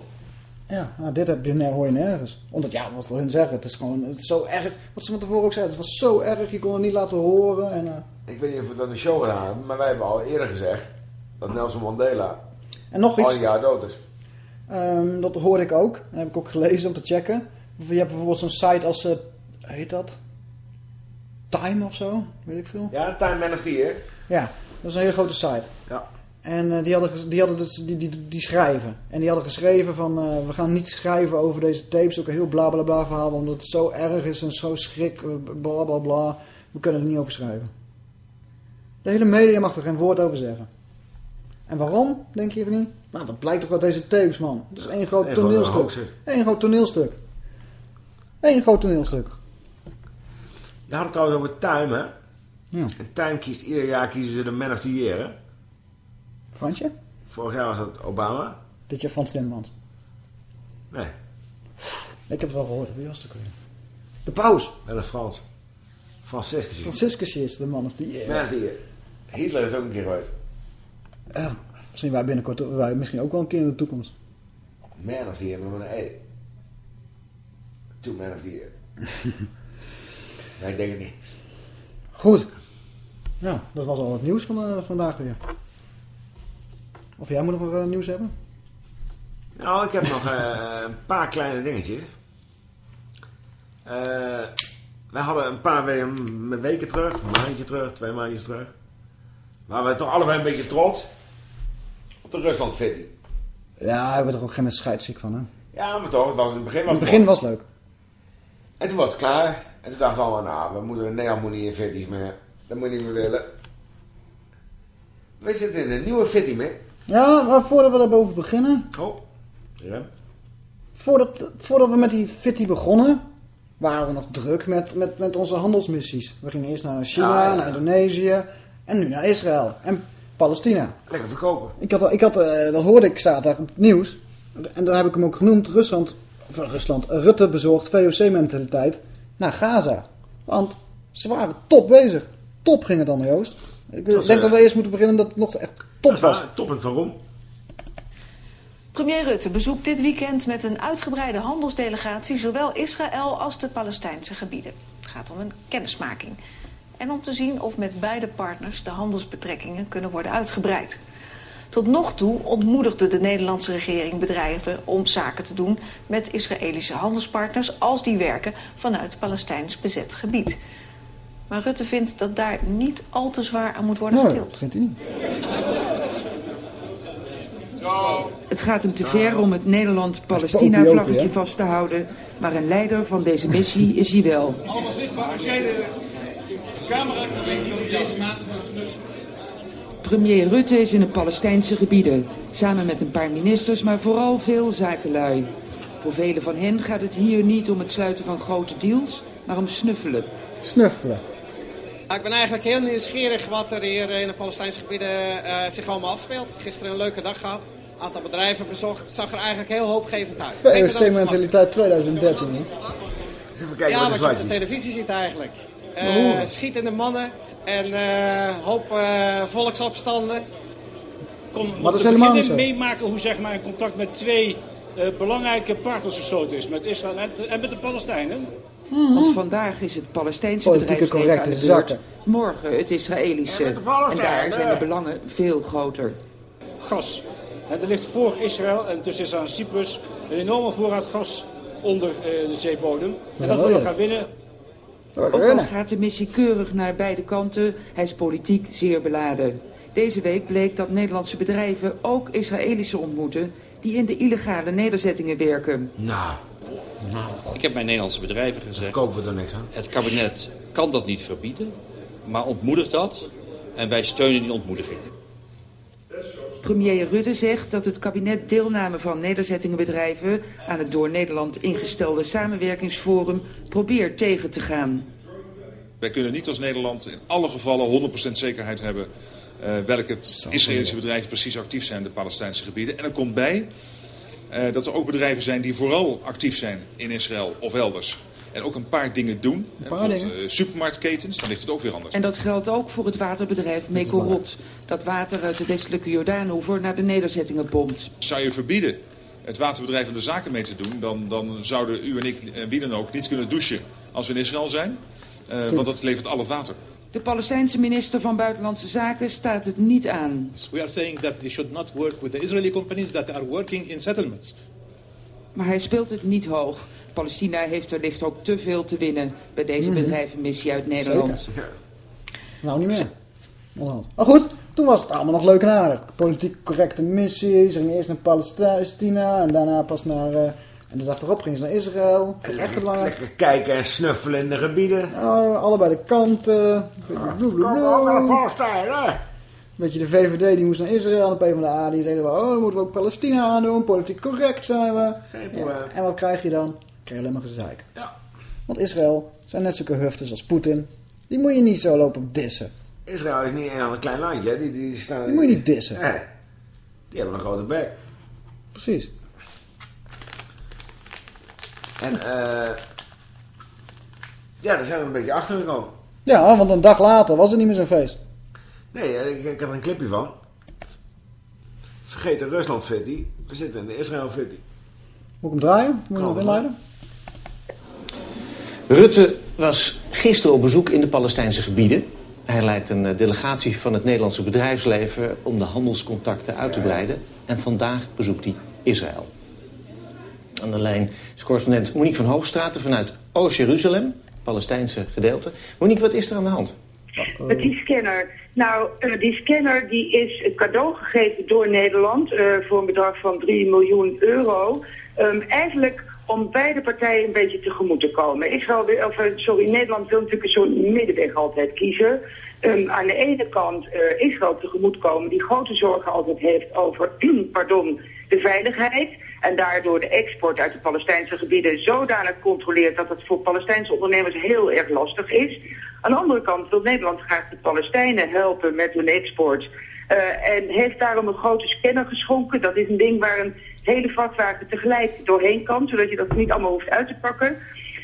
Ja, nou, dit heb je, hoor je nergens. Omdat, ja, wat wil hun zeggen? Het is gewoon het is zo erg. Wat ze van tevoren ook zeiden, het was zo erg, je kon het niet laten horen. En, eh, Ik weet niet of we het aan de show gedaan hebben, maar wij hebben al eerder gezegd dat Nelson Mandela En nog al iets. een jaar dood is. Ehm, dat hoorde ik ook. Dat heb ik ook gelezen om te checken. Je hebt bijvoorbeeld zo'n site als, eh heet dat? Time of zo? Weet ik veel. Ja, Time Man of the Year. Ja, dat is een hele grote site. Ja. En eh, die, hadden, die, hadden dus, die, die, die schrijven. En die hadden geschreven van... eh, we gaan niet schrijven over deze tapes. Ook een heel bla bla bla verhaal. Omdat het zo erg is en zo schrik. eh, Bla bla bla. We kunnen er niet over schrijven. De hele media mag er geen woord over zeggen. En waarom, denk je even niet? Nou, dat blijkt toch uit deze tapes, man. Het is één groot Eén toneelstuk. Eén groot toneelstuk. Eén groot toneelstuk. Je had het trouwens over Time, hè? Ja. En Time kiest, ieder jaar kiezen ze de Man of the Year, hè? Fransje? Vorig jaar was dat Obama. Dit jaar Frans Timmermans. Nee, Ik heb het wel gehoord. Wie was het ook weer? De paus. wel een Frans. Franciscus. Franciscus is de man of the year. The Year. Hitler is ook een keer geweest. Ja, misschien wij binnenkort, wij misschien ook wel een keer in de toekomst. Man of the Year, maar een E. Two Man of the Year. nee, ik denk het niet. Goed. Ja, dat was al het nieuws van eh, vandaag weer. Of jij moet nog uh, nieuws hebben? Nou, ik heb nog eh, een paar kleine dingetjes. Eh, wij hadden een paar weken, weken terug, een maandje terug, twee maandjes terug. Waren we toch allebei een beetje trots op de Rusland Fitty. Ja, ik ben er ook geen scheidsziek van, hè? Ja, maar toch, het was in het begin In was het begin was het leuk. En toen was het klaar. En toen dachten we allemaal, nou, we moeten Nederland moet niet in fitties meer. Dat moet je niet meer willen. We zitten in een nieuwe fitty mee. Ja, maar voordat we daarboven beginnen... Oh, ja. Voordat, voordat we met die fitty begonnen... waren we nog druk met, met, met onze handelsmissies. We gingen eerst naar China, ja. naar Indonesië... en nu naar Israël en Palestina. Lekker verkopen. Ik had, ik had, eh, dat hoorde ik zaterdag op het nieuws. En daar heb ik hem ook genoemd. Rusland, of eh, Rusland, Rutte bezorgt VOC-mentaliteit naar Gaza. Want ze waren top bezig. Top ging het dan, Joost. Ik denk eh, dat we eerst moeten beginnen dat het nog echt top was. waar, top en waarom? Premier Rutte bezoekt dit weekend met een uitgebreide handelsdelegatie zowel Israël als de Palestijnse gebieden. Het gaat om een kennismaking. En om te zien of met beide partners de handelsbetrekkingen kunnen worden uitgebreid. Tot nog toe ontmoedigde de Nederlandse regering bedrijven om zaken te doen met Israëlische handelspartners als die werken vanuit Palestijns bezet gebied. Maar Rutte vindt dat daar niet al te zwaar aan moet worden Nee, getild. dat vindt hij niet. Het gaat hem te ver om het Nederland-Palestina-vlaggetje vast te houden, maar een leider van deze missie is hij wel. Allemaal zichtbaar. Als jij de camera kan zien, deze maat van. Premier Rutte is in de Palestijnse gebieden, samen met een paar ministers, maar vooral veel zakenlui. Voor velen van hen gaat het hier niet om het sluiten van grote deals, maar om snuffelen. Snuffelen. Ik ben eigenlijk heel nieuwsgierig wat er hier in de Palestijnse gebieden eh, zich allemaal afspeelt. Gisteren een leuke dag gehad, een aantal bedrijven bezocht. Het zag er eigenlijk heel hoopgevend uit. VOC-mentaliteit 2013. hè? Eens even kijken ja, wat je op de televisie ziet eigenlijk. Eh, schietende mannen en eh hoop eh, volksopstanden. Kon Maar dat is te helemaal beginnen niet zo. meemaken hoe zeg maar, een contact met twee eh, belangrijke partners gesloten is. Met Israël en, en met de Palestijnen. Want vandaag is het Palestijnse Politieke bedrijfsleven aan de correcte beurt. zakken. Morgen het Israëlische. En daar zijn de belangen veel groter. Gas. En er ligt voor Israël en tussen Israël en Cyprus een enorme voorraad gas onder eh, de zeebodem. En dat wil je gaan winnen. Ook al gaat de missie keurig naar beide kanten, hij is politiek zeer beladen. Deze week bleek dat Nederlandse bedrijven ook Israëlische ontmoeten die in de illegale nederzettingen werken. Nou, Ik heb mijn Nederlandse bedrijven gezegd. kopen we er niks aan. Het kabinet kan dat niet verbieden, maar ontmoedigt dat. En wij steunen die ontmoediging. Premier Rutte zegt dat het kabinet deelname van nederzettingenbedrijven aan het door Nederland ingestelde samenwerkingsforum probeert tegen te gaan. Wij kunnen niet als Nederland in alle gevallen 100% zekerheid hebben eh, welke Israëlische bedrijven precies actief zijn in de Palestijnse gebieden. En er komt bij dat er ook bedrijven zijn die vooral actief zijn in Israël of elders. En ook een paar dingen doen. Eh, bijvoorbeeld dingen. eh, supermarktketens, dan ligt het ook weer anders. En dat geldt ook voor het waterbedrijf Mekorot, dat water uit de westelijke Jordaanhoever naar de nederzettingen pompt. Zou je verbieden het waterbedrijf om de zaken mee te doen, dan, dan zouden u en ik en wie dan ook niet kunnen douchen als we in Israël zijn. Eh, want dat levert al het water. De Palestijnse minister van Buitenlandse Zaken staat het niet aan. We are saying that they should not work with the Israeli companies that are working in settlements. Maar hij speelt het niet hoog. Palestina heeft wellicht ook te veel te winnen bij deze Mhm. bedrijvenmissie uit Nederland. Zeker. Nou, niet meer. Onderhand. Maar goed, toen was het allemaal nog leuk en aardig. Politiek correcte missie. Ze gingen eerst naar Palestina en daarna pas naar... eh, en de dag erop gingen ze naar Israël. Echt belangrijk. Lekker kijken en snuffelen in de gebieden. Nou, allebei de kanten. Palestijnen. Weet je, de VVD die moest naar Israël en de PvdA die zeiden, oh, dan moeten we ook Palestina aandoen, politiek correct zijn we. probleem. Ja, en wat krijg je dan? Krijg je alleen maar gezeik. Want Israël zijn net zulke huftes als Poetin. Die moet je niet zo lopen dissen. Israël is niet een ander klein landje. Die, die, staan, Die moet je niet dissen. Nee. Die hebben een grote bek. Precies. En eh ja, daar zijn we een beetje achter gekomen. Ja, want een dag later was er niet meer zo'n feest. Nee, eh, ik, ik heb er een clipje van. Vergeet de Rusland fitty. We zitten in de Israël fitty. Moet ik hem draaien? Moet je hem inleiden? Rutte was gisteren op bezoek in de Palestijnse gebieden. Hij leidt een eh, delegatie van het Nederlandse bedrijfsleven om de handelscontacten uit te breiden. En vandaag bezoekt hij Israël. Aan de lijn is correspondent Monique van Hoogstraten vanuit Oost-Jeruzalem, Palestijnse gedeelte. Monique, wat is er aan de hand? Met die scanner. Nou, eh, die scanner die is cadeau gegeven door Nederland eh, voor een bedrag van 3 miljoen euro. Ehm, eigenlijk om beide partijen een beetje tegemoet te komen. Israël wil, of, eh, sorry, Nederland wil natuurlijk zo'n middenweg altijd kiezen. Ehm, aan de ene kant eh, Israël tegemoet komen die grote zorgen altijd heeft over pardon, de veiligheid. En daardoor de export uit de Palestijnse gebieden zodanig controleert dat het voor Palestijnse ondernemers heel erg lastig is. Aan de andere kant wil Nederland graag de Palestijnen helpen met hun export. Eh, en heeft daarom een grote scanner geschonken. Dat is een ding waar een hele vrachtwagen tegelijk doorheen kan, zodat je dat niet allemaal hoeft uit te pakken.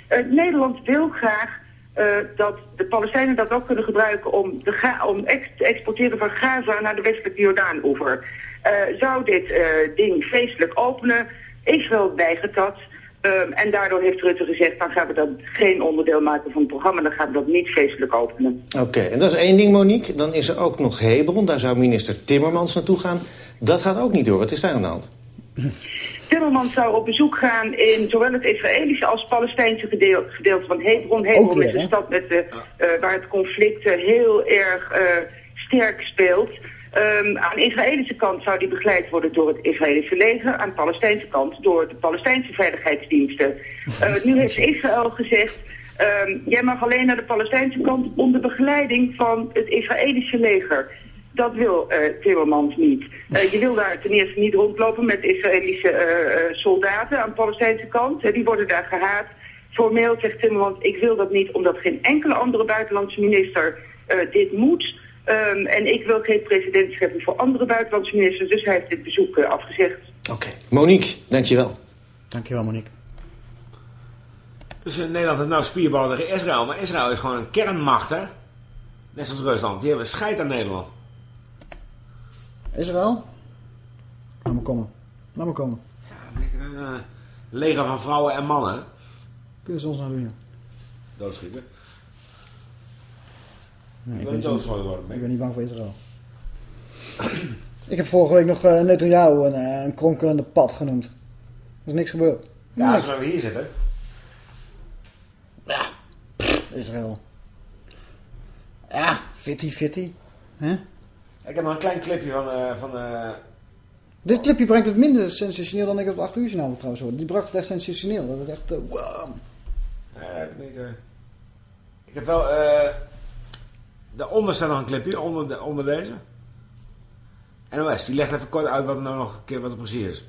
Eh, Nederland wil graag eh, dat de Palestijnen dat ook kunnen gebruiken om, de om te exporteren van Gaza naar de westelijke Jordaan-oever. Eh, zou dit eh, ding feestelijk openen? Israël weigert dat. Ehm, en daardoor heeft Rutte gezegd, dan gaan we dat geen onderdeel maken van het programma, dan gaan we dat niet feestelijk openen. Oké, en dat is één ding, Monique. Dan is er ook nog Hebron. Daar zou minister Timmermans naartoe gaan. Dat gaat ook niet door. Wat is daar aan de hand? Timmermans zou op bezoek gaan in zowel het Israëlische als Palestijnse gedeel- gedeelte van Hebron. Hebron weer, is een stad met de, eh, waar het conflict heel erg sterk speelt. Ehm, aan de Israëlische kant zou die begeleid worden door het Israëlische leger. Aan de Palestijnse kant door de Palestijnse veiligheidsdiensten. Eh, nu heeft Israël gezegd... ehm, jij mag alleen naar de Palestijnse kant onder begeleiding van het Israëlische leger. Dat wil eh, Timmermans niet. Eh, je wil daar ten eerste niet rondlopen met Israëlische soldaten aan de Palestijnse kant. Die worden daar gehaat. Formeel zegt Timmermans, ik wil dat niet omdat geen enkele andere buitenlandse minister dit moet. Ehm, en ik wil geen precedent scheppen voor andere buitenlandse ministers. Dus hij heeft dit bezoek eh, afgezegd. Monique, dankjewel. Dankjewel, Monique. Dus in Nederland heeft nou spierballen tegen Israël. Maar Israël is gewoon een kernmacht, hè? Net zoals Rusland. Die hebben scheid aan Nederland. Israël? Laat me komen. Laat me komen. Een eh, leger van vrouwen en mannen. Kunnen ze ons nou doen? Doodschieten. Nee, Ik wil niet doodgeschoten worden. ik ben niet bang voor Israël. ik heb vorige week nog uh, Netanyahu een, eh, een kronkelende pad genoemd. Er is niks gebeurd. Ja, zolang we hier zitten. Israël. Ja, fitty fitty. Ik heb nog een klein clipje van... eh, van eh, Dit clipje brengt het minder sensationeel dan ik op het 8 uur journaal trouwens hoorde. Die bracht het echt sensationeel. Dat het echt... eh, wow. Ja, ik heb niet, eh. Ik heb wel... eh daaronder staat nog een clipje, onder, de, onder deze. NOS, die legt even kort uit wat, er nou nog een keer wat er precies is.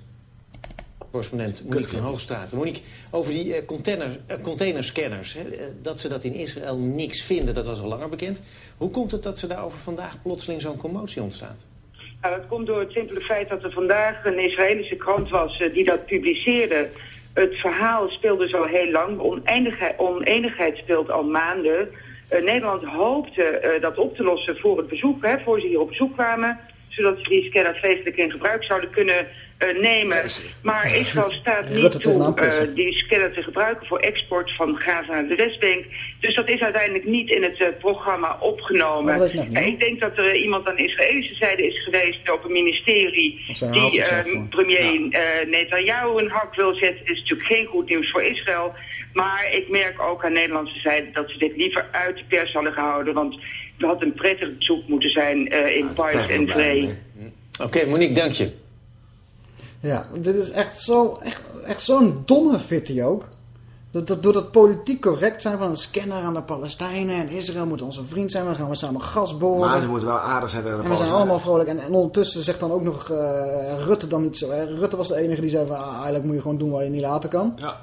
Correspondent Monique van Hoogstraten. Monique, over die eh, container, eh, containerscanners. Hè, eh, dat ze dat in Israël niks vinden, dat was al langer bekend. Hoe komt het dat ze daarover vandaag plotseling zo'n commotie ontstaat? Nou, dat komt door het simpele feit dat er vandaag een Israëlische krant was die dat publiceerde. Het verhaal speelde zo heel lang. Oneenigheid speelt al maanden. Eh, Nederland hoopte eh, dat op te lossen voor het bezoek, hè, voor ze hier op bezoek kwamen. Zodat ze die scanner feestelijk in gebruik zouden kunnen eh, nemen. Maar Israël staat niet toe eh, die scanner te gebruiken voor export van Gaza naar de Westbank. Dus dat is uiteindelijk niet in het eh, programma opgenomen. Dat niet. Ja, ik denk dat er iemand aan de Israëlische zijde is geweest op een ministerie die premier eh, Netanyahu een hak wil zetten. is natuurlijk geen goed nieuws voor Israël. Maar ik merk ook aan de Nederlandse zijde dat ze dit liever uit de pers hadden gehouden. Want het had een prettig bezoek moeten zijn eh, in Pais en Vree. Oké, Monique, dank je. Ja, dit is echt zo, echt, echt zo'n domme fitty ook. Dat, dat, door dat politiek correct zijn van een scanner aan de Palestijnen en Israël moet onze vriend zijn, dan gaan we samen gas boren. Maar ze moeten wel aardig zijn de En we zijn allemaal vrolijk. En, en ondertussen zegt dan ook nog eh, Rutte dan niet zo. Hè? Rutte was de enige die zei van ah, eigenlijk moet je gewoon doen wat je niet laten kan. Ja.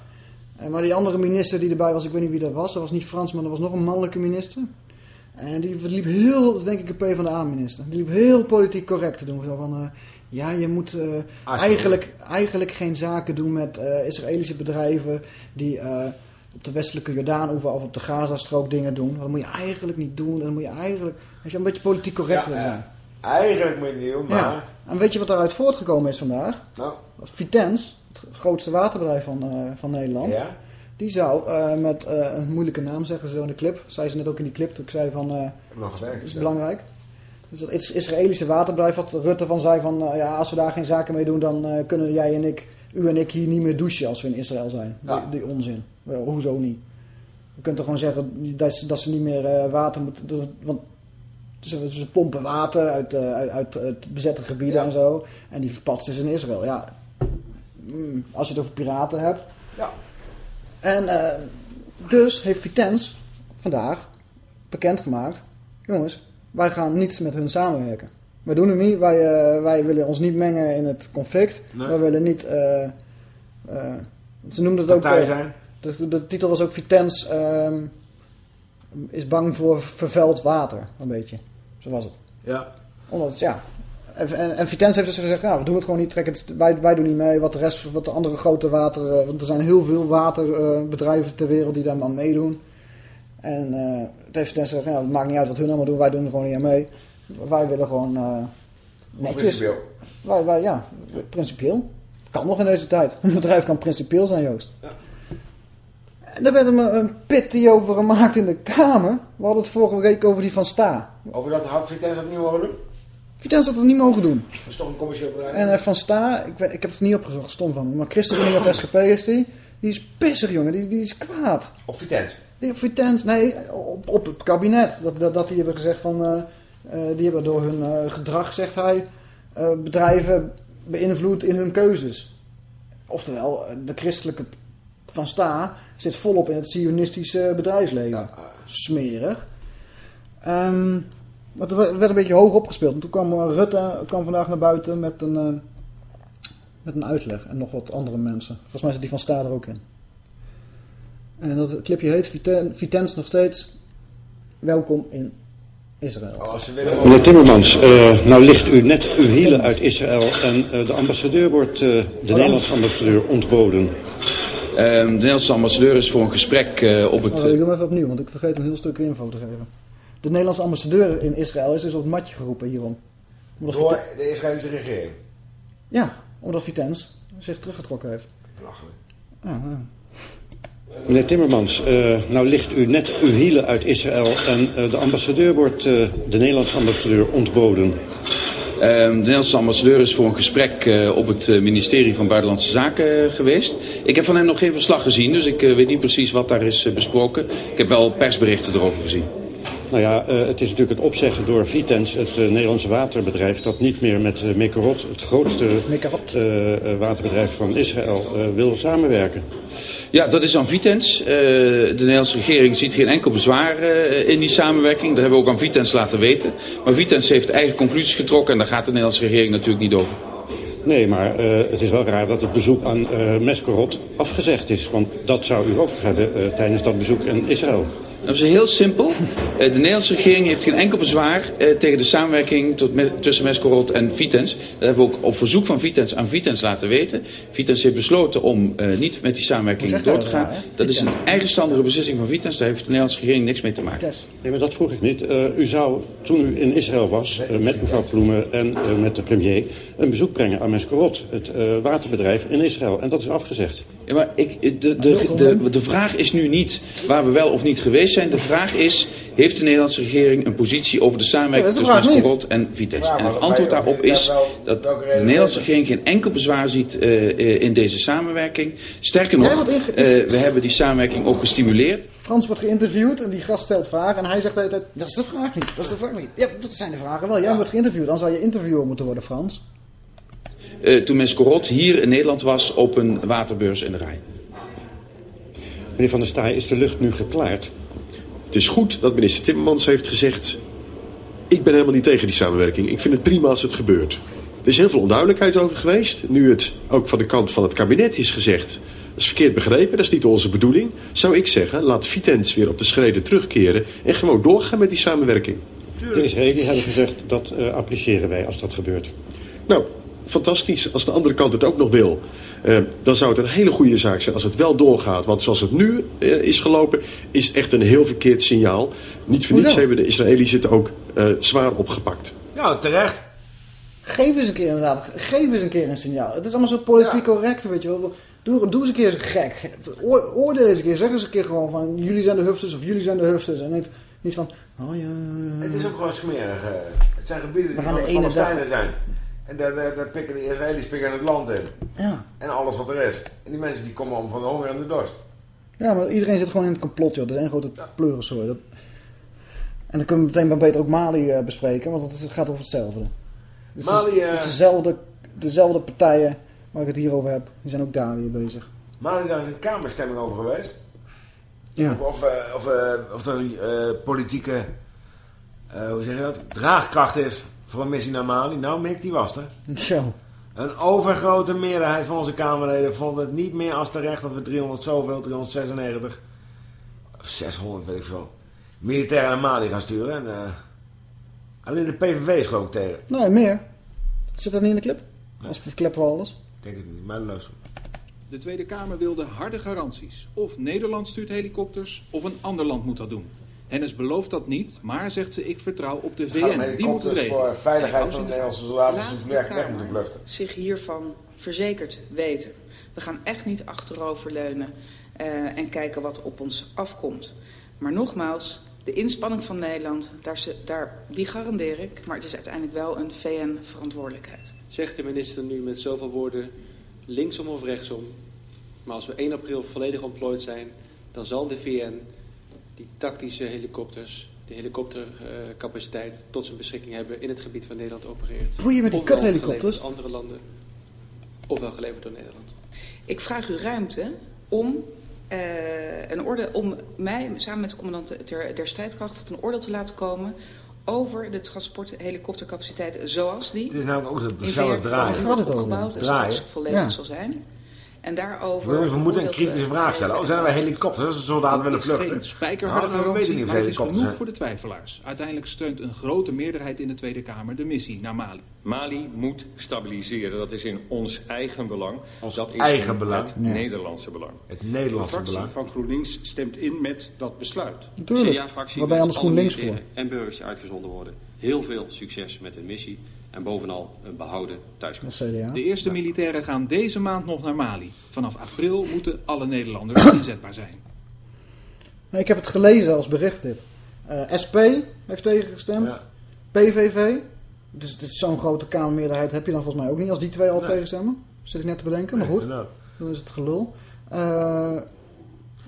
En maar die andere minister die erbij was, ik weet niet wie dat was. Dat was niet Frans, maar dat was nog een mannelijke minister. En die liep heel, denk ik een P van de A-minister. Die liep heel politiek correct te doen. Zo van, eh, ja, je moet eh, eigenlijk, eigenlijk geen zaken doen met eh, Israëlische bedrijven die eh, op de westelijke Jordaan-oever of op de Gazastrook dingen doen. Dat moet je eigenlijk niet doen. Dan moet je eigenlijk, als je een beetje politiek correct Ja, wil zijn. Eigenlijk moet je het niet doen, maar... Ja. En weet je wat daaruit voortgekomen is vandaag? Nou. Vitens, het grootste waterbedrijf van, van Nederland. Ja. Die zou met een moeilijke naam zeggen, zo in de clip. Zei ze net ook in die clip, toen ik zei van... heb nog dat is belangrijk. Dus dat is- Israëlische waterbedrijf, wat Rutte van zei van... eh, ja, als we daar geen zaken mee doen, dan eh, kunnen jij en ik... U en ik hier niet meer douchen als we in Israël zijn. Ja. Die, die onzin. Wel, hoezo niet? Je kunt toch gewoon zeggen dat, ze- dat ze niet meer eh, water moeten... dat- Want ze, ze pompen water uit, uit, uit, uit bezette gebieden en zo. En die verpatsen ze in Israël. Ja, mm, als je het over piraten hebt. Ja. En dus heeft Vitens vandaag bekendgemaakt... Jongens, wij gaan niet met hun samenwerken. Wij doen het niet. Wij, eh, wij willen ons niet mengen in het conflict. Nee. Wij willen niet... eh, eh, ze noemden het ook... Partij zijn. De, de titel was ook Vitens ehm, is bang voor vervuild water. Een beetje. Zo was het. Ja. Omdat, ja... En, en, en Vitens heeft dus gezegd, ja, we doen het gewoon niet, trekken het, wij, wij doen niet mee, wat de rest, wat de andere grote water, want er zijn heel veel waterbedrijven ter wereld die daar aan meedoen. En uh, het heeft Vitesse gezegd, nou, het maakt niet uit wat hun allemaal doen, wij doen er gewoon niet aan mee. Wij willen gewoon uh, netjes. Principieel. Wij, wij, ja, principieel. Kan nog in deze tijd. Een bedrijf kan principieel zijn, Joost. Ja. En daar werd er een pitty over gemaakt in de Kamer. We hadden het vorige week over die van Sta. Over dat had Vitesse mogen doen? Vitesse had het niet mogen doen. Dat is toch een commercieel bedrijf? En uh, van Sta, ik, ik heb het niet opgezocht, stom van me. Maar ChristenUnie of SGP is die. Die is pissig, jongen. Die, die is kwaad. Op Vitesse? Die op Vitesse, nee, op, op het kabinet. Dat, dat, dat die hebben gezegd van... Uh, uh, die hebben door hun gedrag, zegt hij... bedrijven beïnvloed in hun keuzes. Oftewel, de christelijke van Sta zit volop in het sionistische bedrijfsleven. Ja. Smerig. Um, maar het werd een beetje hoog opgespeeld. En toen kwam Rutte kwam vandaag naar buiten met een, met een uitleg. En nog wat andere mensen. Volgens mij zit die van Sta er ook in. En dat clipje heet Vitens nog steeds welkom in Israël. Oh, Meneer Timmermans, uh, nou ligt u net uw hielen uit Israël en uh, de ambassadeur wordt, uh, de Nederlandse ambassadeur, ontboden. de Nederlandse ambassadeur is voor een gesprek op het... Oh, ik doe hem even opnieuw, want ik vergeet een heel stuk info te geven. De Nederlandse ambassadeur in Israël is dus op het matje geroepen hierom. Door de Israëlische regering? Ja, omdat Vitens zich teruggetrokken heeft. Belachelijk. Ja, ja. Meneer Timmermans, uh, nou ligt u net uw hielen uit Israël en uh, de ambassadeur wordt, uh, de Nederlandse ambassadeur, ontboden. de Nederlandse ambassadeur is voor een gesprek op het ministerie van Buitenlandse Zaken geweest. Ik heb van hem nog geen verslag gezien, dus ik weet niet precies wat daar is besproken. Ik heb wel persberichten erover gezien. Nou ja, uh, het is natuurlijk het opzeggen door Vitens, het uh, Nederlandse waterbedrijf... dat niet meer met uh, Mekorot, het grootste waterbedrijf van Israël, wil samenwerken. Ja, dat is aan Vitens. de Nederlandse regering ziet geen enkel bezwaar in die samenwerking. Dat hebben we ook aan Vitens laten weten. Maar Vitens heeft eigen conclusies getrokken en daar gaat de Nederlandse regering natuurlijk niet over. Nee, maar het is wel raar dat het bezoek aan Meskorot afgezegd is. Want dat zou u ook hebben tijdens dat bezoek in Israël. Dat is heel simpel. Eh, de Nederlandse regering heeft geen enkel bezwaar eh, tegen de samenwerking tussen Mescorot en Vitens. Dat hebben we ook op verzoek van Vitens aan Vitens laten weten. Vitens heeft besloten om uh, niet met die samenwerking door te gaan. Dat is een eigenstandige beslissing van Vitens. Daar heeft de Nederlandse regering niks mee te maken. Nee, maar dat vroeg ik niet. Uh, u zou, toen u in Israël was, uh, met mevrouw Ploemen en met de premier, een bezoek brengen aan Mescorot, het waterbedrijf in Israël. En dat is afgezegd. Ja, maar ik, de, de, de, de, de vraag is nu niet waar we wel of niet geweest zijn. De vraag is, heeft de Nederlandse regering een positie over de samenwerking tussen Mescorot en Vitesse? En het antwoord daarop is dat de Nederlandse regering geen enkel bezwaar ziet uh, in deze samenwerking. Sterker nog, uh, we hebben die samenwerking ook gestimuleerd. Frans wordt geïnterviewd en die gast stelt vragen en hij zegt altijd, dat is de vraag niet, dat is de vraag niet. Ja, dat zijn de vragen wel. Jij ja. wordt geïnterviewd, dan zou je interviewer moeten worden, Frans. Uh, toen Mescorot hier in Nederland was op een waterbeurs in de Rijn. Meneer Van der Staaij, is de lucht nu geklaard? Het is goed dat minister Timmermans heeft gezegd... ik ben helemaal niet tegen die samenwerking. Ik vind het prima als het gebeurt. Er is heel veel onduidelijkheid over geweest. Nu het ook van de kant van het kabinet is gezegd... dat is verkeerd begrepen, dat is niet onze bedoeling... zou ik zeggen, laat Vitens weer op de schreden terugkeren... en gewoon doorgaan met die samenwerking. De Israëli's hebben gezegd, dat uh, appreciëren wij als dat gebeurt. Nou, fantastisch. Als de andere kant het ook nog wil, uh, dan zou het een hele goede zaak zijn als het wel doorgaat. Want zoals het nu uh, is gelopen, is het echt een heel verkeerd signaal. Niet voor niets hebben de Israëli's het ook uh, zwaar opgepakt. Ja, terecht. Geef eens een keer inderdaad, geef eens een keer een signaal. Het is allemaal zo politiek ja. correct, weet je wel. Doe, doe eens een keer gek. Oor, oordeel eens een keer. Zeg eens een keer gewoon van, jullie zijn de hufters of jullie zijn de hufters. En niet, niet van, oh ja... Het is ook gewoon smerig. Het zijn gebieden die van de Palestijnen zijn. En daar, daar, daar, pikken de Israëli's pikken het land in. Ja. En alles wat er is. En die mensen die komen om van de honger en de dorst. Ja, maar iedereen zit gewoon in het complot, joh. Dat is één grote ja. pleurensooi. Dat... En dan kunnen we meteen maar beter ook Mali uh, bespreken, want het gaat over hetzelfde. Het Mali... Is, uh... het is dezelfde, dezelfde partijen waar ik het hier over heb. Die zijn ook daar weer bezig. Mali, daar is een kamerstemming over geweest. Ja. Of, of, uh, of, of er een politieke... hoe zeg je dat? Draagkracht is voor een missie naar Mali. Nou, Mick, die was er. Zo. Een overgrote meerderheid van onze Kamerleden vond het niet meer als terecht dat we 300 zoveel, 396, of 600 weet ik veel, militairen naar Mali gaan sturen. En, uh, alleen de PVV is gewoon tegen. Nee, meer. Zit dat niet in de clip? Als verkleppen we alles? Ik denk het niet, maar luister. De Tweede Kamer wilde harde garanties. Of Nederland stuurt helikopters, of een ander land moet dat doen. Hennis belooft dat niet, maar zegt ze ik vertrouw op de VN. Die moet het regelen. voor veiligheid van de Nederlandse soldaten ze weg, weg moeten vluchten. zich hiervan verzekerd weten. We gaan echt niet achteroverleunen uh, en kijken wat op ons afkomt. Maar nogmaals, de inspanning van Nederland, daar, daar, die garandeer ik. Maar het is uiteindelijk wel een VN-verantwoordelijkheid. Zegt de minister nu met zoveel woorden linksom of rechtsom. Maar als we 1 april volledig ontplooid zijn, dan zal de VN die tactische helikopters, de helikoptercapaciteit tot zijn beschikking hebben in het gebied waar Nederland opereert. Hoe je met die kuthelikopters? andere landen, ofwel geleverd door Nederland. Ik vraag u ruimte om uh, een orde om mij samen met de commandant der, der strijdkrachten een orde te laten komen over de transporthelikoptercapaciteit zoals die Het is namelijk ook dezelfde draaien. opgebouwd en straks volledig ja. zal zijn. En daarover... We, we moeten een kritische vraag stellen. Oh, zijn er helikopters, soldaten willen vluchten? Geen spijkerharde nou, garantie, niet maar het is genoeg voor de twijfelaars. Uiteindelijk steunt een grote meerderheid in de Tweede Kamer de missie naar Mali. Mali moet stabiliseren. Dat is in ons eigen belang. Ons dat is eigen in belang. het Nederlandse belang. Het Nederlandse de fractie belang. van GroenLinks stemt in met dat besluit. Natuurlijk. De CDA-fractie Waar ben je anders GroenLinks voor? En burgers die uitgezonden worden. Heel veel succes met hun missie. En bovenal een behouden thuiskomst. De eerste militairen gaan deze maand nog naar Mali. Vanaf april moeten alle Nederlanders inzetbaar zijn. Ik heb het gelezen als bericht dit. Uh, SP heeft tegengestemd. Ja. PVV. Dus, dus zo'n grote Kamermeerderheid heb je dan volgens mij ook niet als die twee al Nee. tegenstemmen. Zit ik net te bedenken, maar goed. Dan is het gelul. Uh,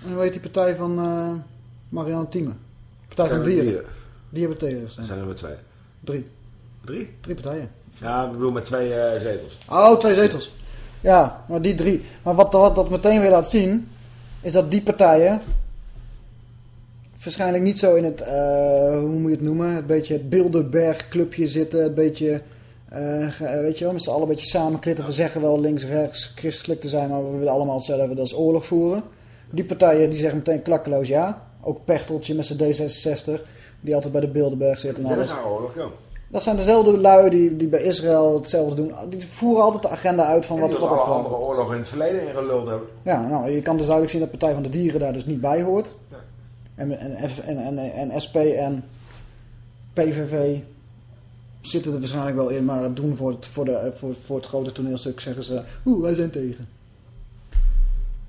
en hoe heet die partij van uh, Marianne Thieme? Partij van Dieren. Die hebben tegengestemd. zijn er maar twee. Drie. Drie? Drie partijen. Ja, ik bedoel met twee uh, zetels. Oh, twee zetels. Ja, maar die drie. Maar wat, wat dat meteen weer laat zien, is dat die partijen waarschijnlijk niet zo in het, uh, hoe moet je het noemen, het beetje het Bilderberg clubje zitten, het beetje, uh, weet je wel, met z'n allen een beetje samenklitten. We zeggen wel links, rechts, christelijk te zijn, maar we willen allemaal hetzelfde, dat is oorlog voeren. Die partijen die zeggen meteen klakkeloos ja. Ook Pechteltje met zijn D66, die altijd bij de Bilderberg zit en Dat alles. is nou oorlog, ja. Dat zijn dezelfde lui die, die bij Israël hetzelfde doen. Die voeren altijd de agenda uit van En wat die wat alle er andere oorlogen in het verleden ingeluld hebben. Ja, nou, je kan dus duidelijk zien dat Partij van de Dieren daar dus niet bij hoort. Ja. En, en, F- en, en, en SP en PVV zitten er waarschijnlijk wel in, maar doen voor het, voor, de, voor, voor het grote toneelstuk zeggen ze, oeh, wij zijn tegen.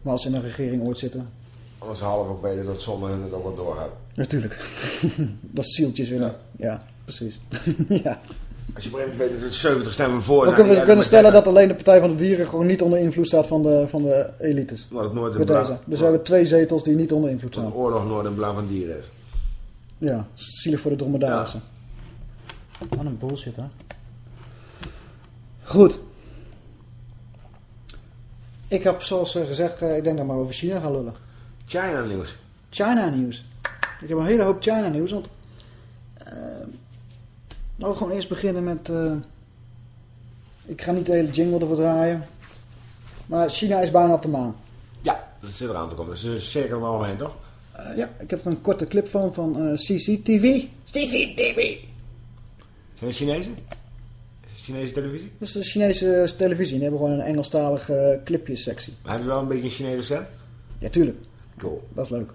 Maar als ze in een regering ooit zitten, Anders ze half ook weten dat zonder hun het ook wel doorgaat. natuurlijk. dat zieltjes winnen. Ja, precies. ja. Als je op een gegeven moment weet dat er 70 stemmen voor We zijn, kunnen, we kunnen stellen dat alleen de Partij van de Dieren gewoon niet onder invloed staat van de, van de elites. Maar het nooit deze. Dus we hebben twee zetels die niet onder invloed zijn. de oorlog nooit in belang van dieren is. Ja, zielig voor de dromedarissen. Wat een bullshit, hè? Goed. Ik heb zoals eh, gezegd, eh, ik denk dat we maar over China gaan lullen. China nieuws. China nieuws. Ik heb een hele hoop China nieuws, want... eh we gewoon eerst beginnen met... eh, ik ga niet de hele jingle ervoor draaien. Maar China is bijna op de maan. Ja, dat zit eraan te komen. Dat is zeker er allemaal heen, toch? Eh, ja, ik heb er een korte clip van, van eh, CCTV. CCTV! Zijn het Chinezen? Is het Chinese televisie? Dat is de Chinese televisie. Die hebben gewoon een Engelstalige uh, clipjessectie. Maar hebben we wel een beetje een Chinese stem? Ja, tuurlijk. Cool. Dat is leuk.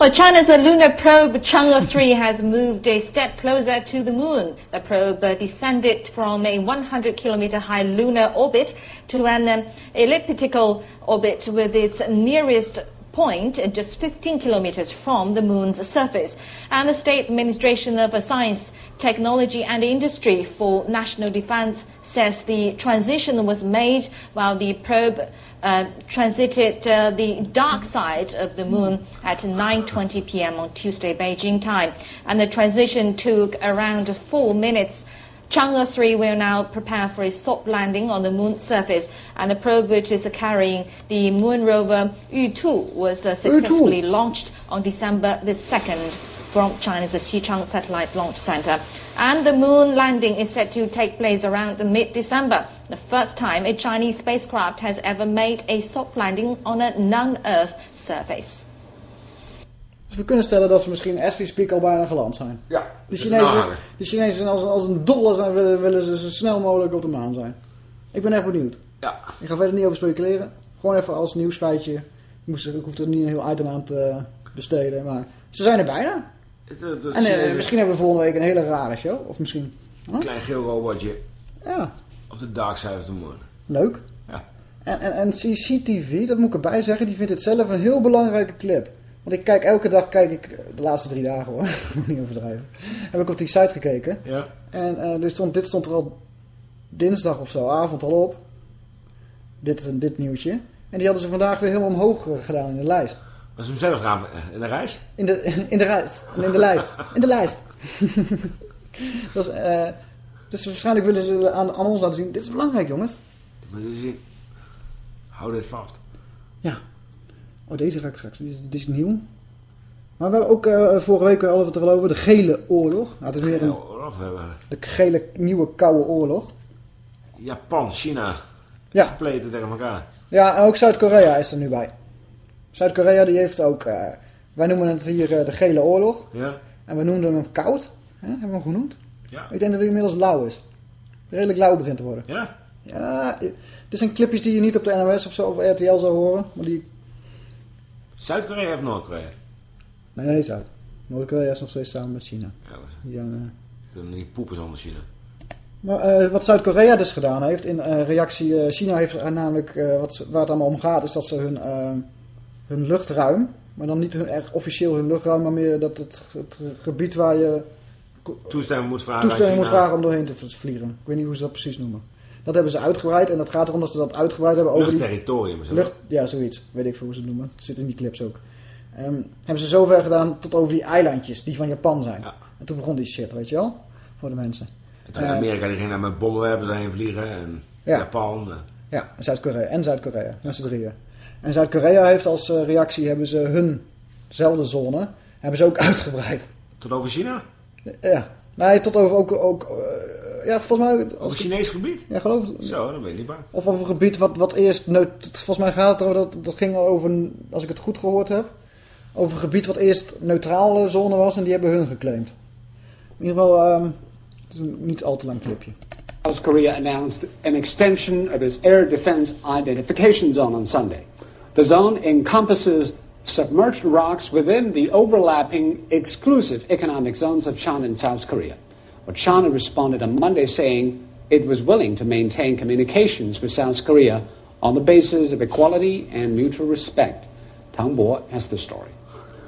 Well, China's lunar probe Chang'e 3 has moved a step closer to the moon. The probe descended from a 100 kilometer high lunar orbit to an elliptical orbit with its nearest point just 15 kilometers from the moon's surface. And the State Administration of Science, Technology and Industry for National Defense says the transition was made while the probe uh, transited uh, the dark side of the moon at 9:20 p.m. on Tuesday Beijing time, and the transition took around four minutes. Chang'e 3 will now prepare for a soft landing on the moon's surface, and the probe, which is carrying the moon rover Yu-2, was uh, successfully launched on December the 2nd from China's Xichang Satellite Launch Center. And the moon landing is set to take place around mid-December, the first time a Chinese spacecraft has ever made a soft landing on a non-Earth surface. Dus we kunnen stellen dat ze misschien as we speak al bijna geland zijn. Ja, De Chinezen, de Chinezen zijn als, als een dolle zijn, willen, willen ze zo snel mogelijk op de maan zijn. Ik ben echt benieuwd. Ja. Ik ga verder niet over speculeren. Gewoon even als nieuwsfeitje. Ik, moest, ik hoef er niet een heel item aan te besteden. Maar ze zijn er bijna. En uh, misschien hebben we volgende week een hele rare show. Of misschien... Een klein geel robotje. Ja. Op de Dark Side of the Moon. Leuk. Ja. En, en, en CCTV, dat moet ik erbij zeggen, die vindt het zelf een heel belangrijke clip. Want ik kijk elke dag, kijk ik, de laatste drie dagen hoor, niet overdrijven, heb ik op die site gekeken. Ja. En uh, dit, stond, dit stond er al dinsdag of zo, avond al op. Dit, dit nieuwtje. En die hadden ze vandaag weer helemaal omhoog eh, gedaan in de lijst. Was ze hem zelf gaan in de lijst? In de, in de lijst. In de lijst. In de lijst. dat is, uh, dus waarschijnlijk willen ze aan, aan, ons laten zien, dit is belangrijk jongens. Maar zien. Hou dit vast. Ja. Oh, deze ga ik straks. Dit is, dit is nieuw. Maar we hebben ook uh, vorige week al het over de gele oorlog. Nou, het is meer een, oorlog, we hebben... De gele nieuwe koude oorlog. Japan, China. Ja. Spleten tegen elkaar. Ja, en ook Zuid-Korea is er nu bij. Zuid-Korea die heeft ook... Uh, wij noemen het hier uh, de gele oorlog. Ja. En we noemden hem koud. Hè? Hebben we hem genoemd? Ja. Ik denk dat hij inmiddels lauw is. Redelijk lauw begint te worden. Ja? Ja, dit zijn clipjes die je niet op de NOS of zo of RTL zou horen. Maar die... Zuid-Korea of Noord-Korea? Nee, Zuid. Noord-Korea is nog steeds samen met China. Ja, ja, uh... Dan niet poepen zonder China. Maar uh, wat Zuid-Korea dus gedaan heeft, in uh, reactie, uh, China heeft namelijk, wat, waar het allemaal om gaat, is dat ze hun, hun luchtruim, maar dan niet hun, echt officieel hun luchtruim, maar meer dat het, het gebied waar je toestemming moet vragen, toestemming moet vragen om doorheen te vliegen. Ik weet niet hoe ze dat precies noemen. Dat hebben ze uitgebreid en dat gaat erom dat ze dat uitgebreid hebben over die... territorium. Lucht, ja, zoiets. Weet ik veel hoe ze het noemen. Het zit in die clips ook. Um, hebben ze zover gedaan tot over die eilandjes die van Japan zijn. Ja. En toen begon die shit, weet je wel? Voor de mensen. En toen uh, Amerika die ging daar met bommenwerpers heen vliegen. En ja. Japan. Ja, Zuid-Korea. En Zuid-Korea. Met z'n drieën. En Zuid-Korea heeft als uh, reactie, hebben ze hunzelfde zone, hebben ze ook uitgebreid. Tot over China? Ja. Nee, tot over ook... ook uh, ja, volgens mij... Over Chinees gebied? Ja, geloof het. Zo, dat weet ik niet waar. Of over een gebied wat, wat eerst... Volgens mij gaat het over... Dat, dat ging over, als ik het goed gehoord heb... Over een gebied wat eerst neutrale zone was en die hebben hun geclaimd. In ieder geval, um, het is een niet al te lang clipje. South Korea announced an extension of its air defense identification zone on Sunday. The zone encompasses submerged rocks within the overlapping exclusive economic zones of China and South Korea. But China responded on Monday saying it was willing to maintain communications with South Korea on the basis of equality and mutual respect. Tang Bo has the story.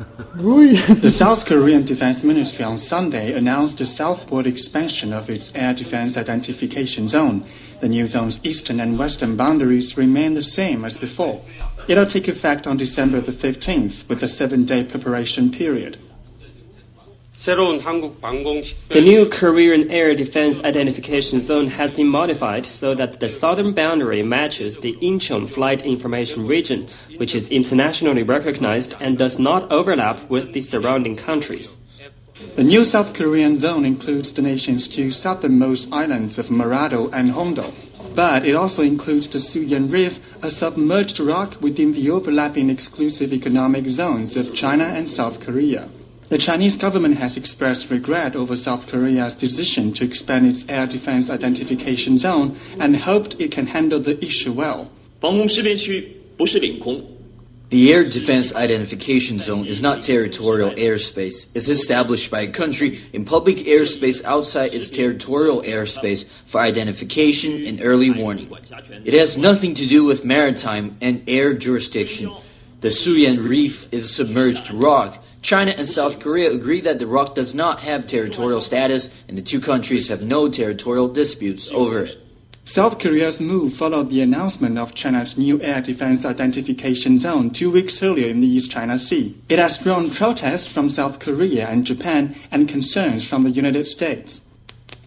the South Korean Defense Ministry on Sunday announced the southward expansion of its air defense identification zone. The new zone's eastern and western boundaries remain the same as before. It'll take effect on December the 15th with a seven-day preparation period. The new Korean Air Defense Identification Zone has been modified so that the southern boundary matches the Incheon Flight Information Region, which is internationally recognized and does not overlap with the surrounding countries. The new South Korean zone includes the nation's two southernmost islands of Marado and Hondo. But it also includes the Suyan Reef, a submerged rock within the overlapping exclusive economic zones of China and South Korea. The Chinese government has expressed regret over South Korea's decision to expand its air defense identification zone and hoped it can handle the issue well. The air defense identification zone is not territorial airspace. It's established by a country in public airspace outside its territorial airspace for identification and early warning. It has nothing to do with maritime and air jurisdiction. The Suyan Reef is a submerged rock China and South Korea agree that the rock does not have territorial status, and the two countries have no territorial disputes over it. South Korea's move followed the announcement of China's new air defense identification zone two weeks earlier in the East China Sea. It has drawn protests from South Korea and Japan and concerns from the United States.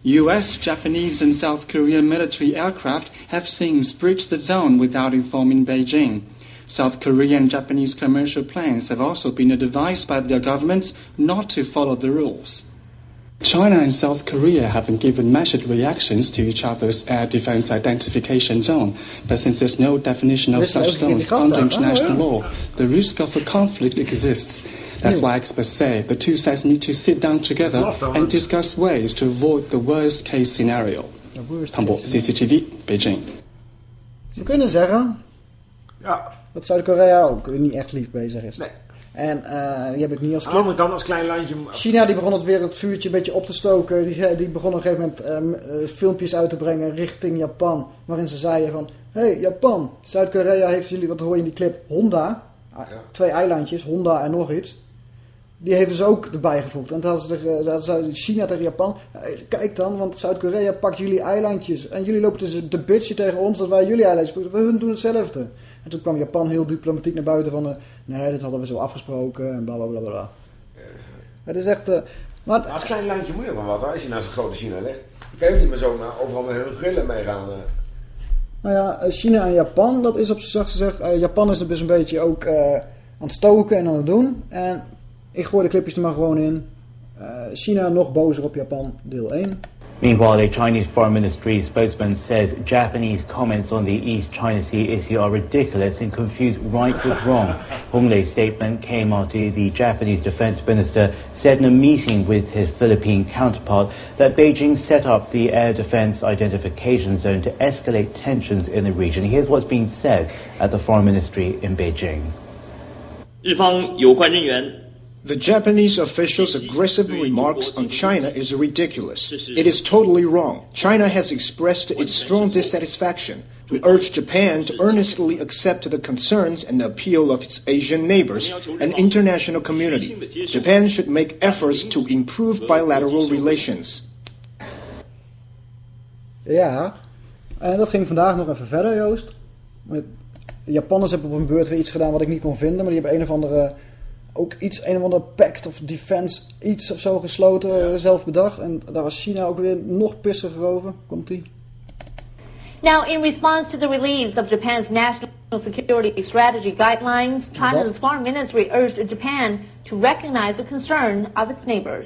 US, Japanese, and South Korean military aircraft have since breached the zone without informing Beijing. South Korean and Japanese commercial planes have also been advised by their governments not to follow the rules. China and South Korea have been given measured reactions to each other's air defense identification zone, but since there's no definition of such zones under international oh, law, the risk of a conflict exists. That's hmm. why experts say the two sides need to sit down together and discuss ways to avoid the worst case scenario. Hamburg, CCTV, Beijing. We kunnen zeggen ja. dat Zuid-Korea ook niet echt lief bezig is. Nee. En uh, die heb ik niet als als klein landje... China die begon het weer het vuurtje een beetje op te stoken. Die, die begon op een gegeven moment uh, filmpjes uit te brengen richting Japan. Waarin ze zeiden van... Hé hey, Japan, Zuid-Korea heeft jullie, wat hoor je in die clip, Honda. Ja. Twee eilandjes, Honda en nog iets. Die hebben ze ook erbij gevoegd. En toen hadden China tegen Japan. Hey, kijk dan, want Zuid-Korea pakt jullie eilandjes. En jullie lopen dus de bitchen tegen ons dat wij jullie eilandjes pakken. We doen hetzelfde. En toen kwam Japan heel diplomatiek naar buiten van... Uh, nee, dat hadden we zo afgesproken en bla bla bla bla. Het is echt... Uh, maar als klein landje moet je wel wat als je naar zo'n grote China ligt. Je kan ook niet meer zo naar overal met hun grillen meegaan. Uh. Nou ja, China en Japan, dat is op zijn zachtst gezegd... Japan is dus een beetje ook aan het stoken en aan het doen. En ik gooi de clipjes er maar gewoon in. China nog bozer op Japan, deel 1. Meanwhile, a Chinese Foreign Ministry spokesman says Japanese comments on the East China Sea issue are ridiculous and confuse right with wrong. Hong Lei's statement came after the Japanese defense minister said in a meeting with his Philippine counterpart that Beijing set up the air defense identification zone to escalate tensions in the region. Here's what's being said at the Foreign Ministry in Beijing. 日方有关人员 the Japanese official's aggressive remarks on China is ridiculous. It is totally wrong. China has expressed its strong dissatisfaction. We urge Japan to earnestly accept the concerns and the appeal of its Asian neighbors and international community. Japan should make efforts to improve bilateral relations. Ja, en dat ging vandaag nog even verder, Joost. De Japanners hebben op hun beurt weer iets gedaan wat ik niet kon vinden, maar die hebben een of andere ook iets, een of ander pact of defense iets of zo gesloten, ja. Eh, zelf bedacht. En daar was China ook weer nog pissiger over. Komt-ie. Now, in response to the release of Japan's national security strategy guidelines, China's foreign ministry urged Japan to recognize the concern of its neighbors.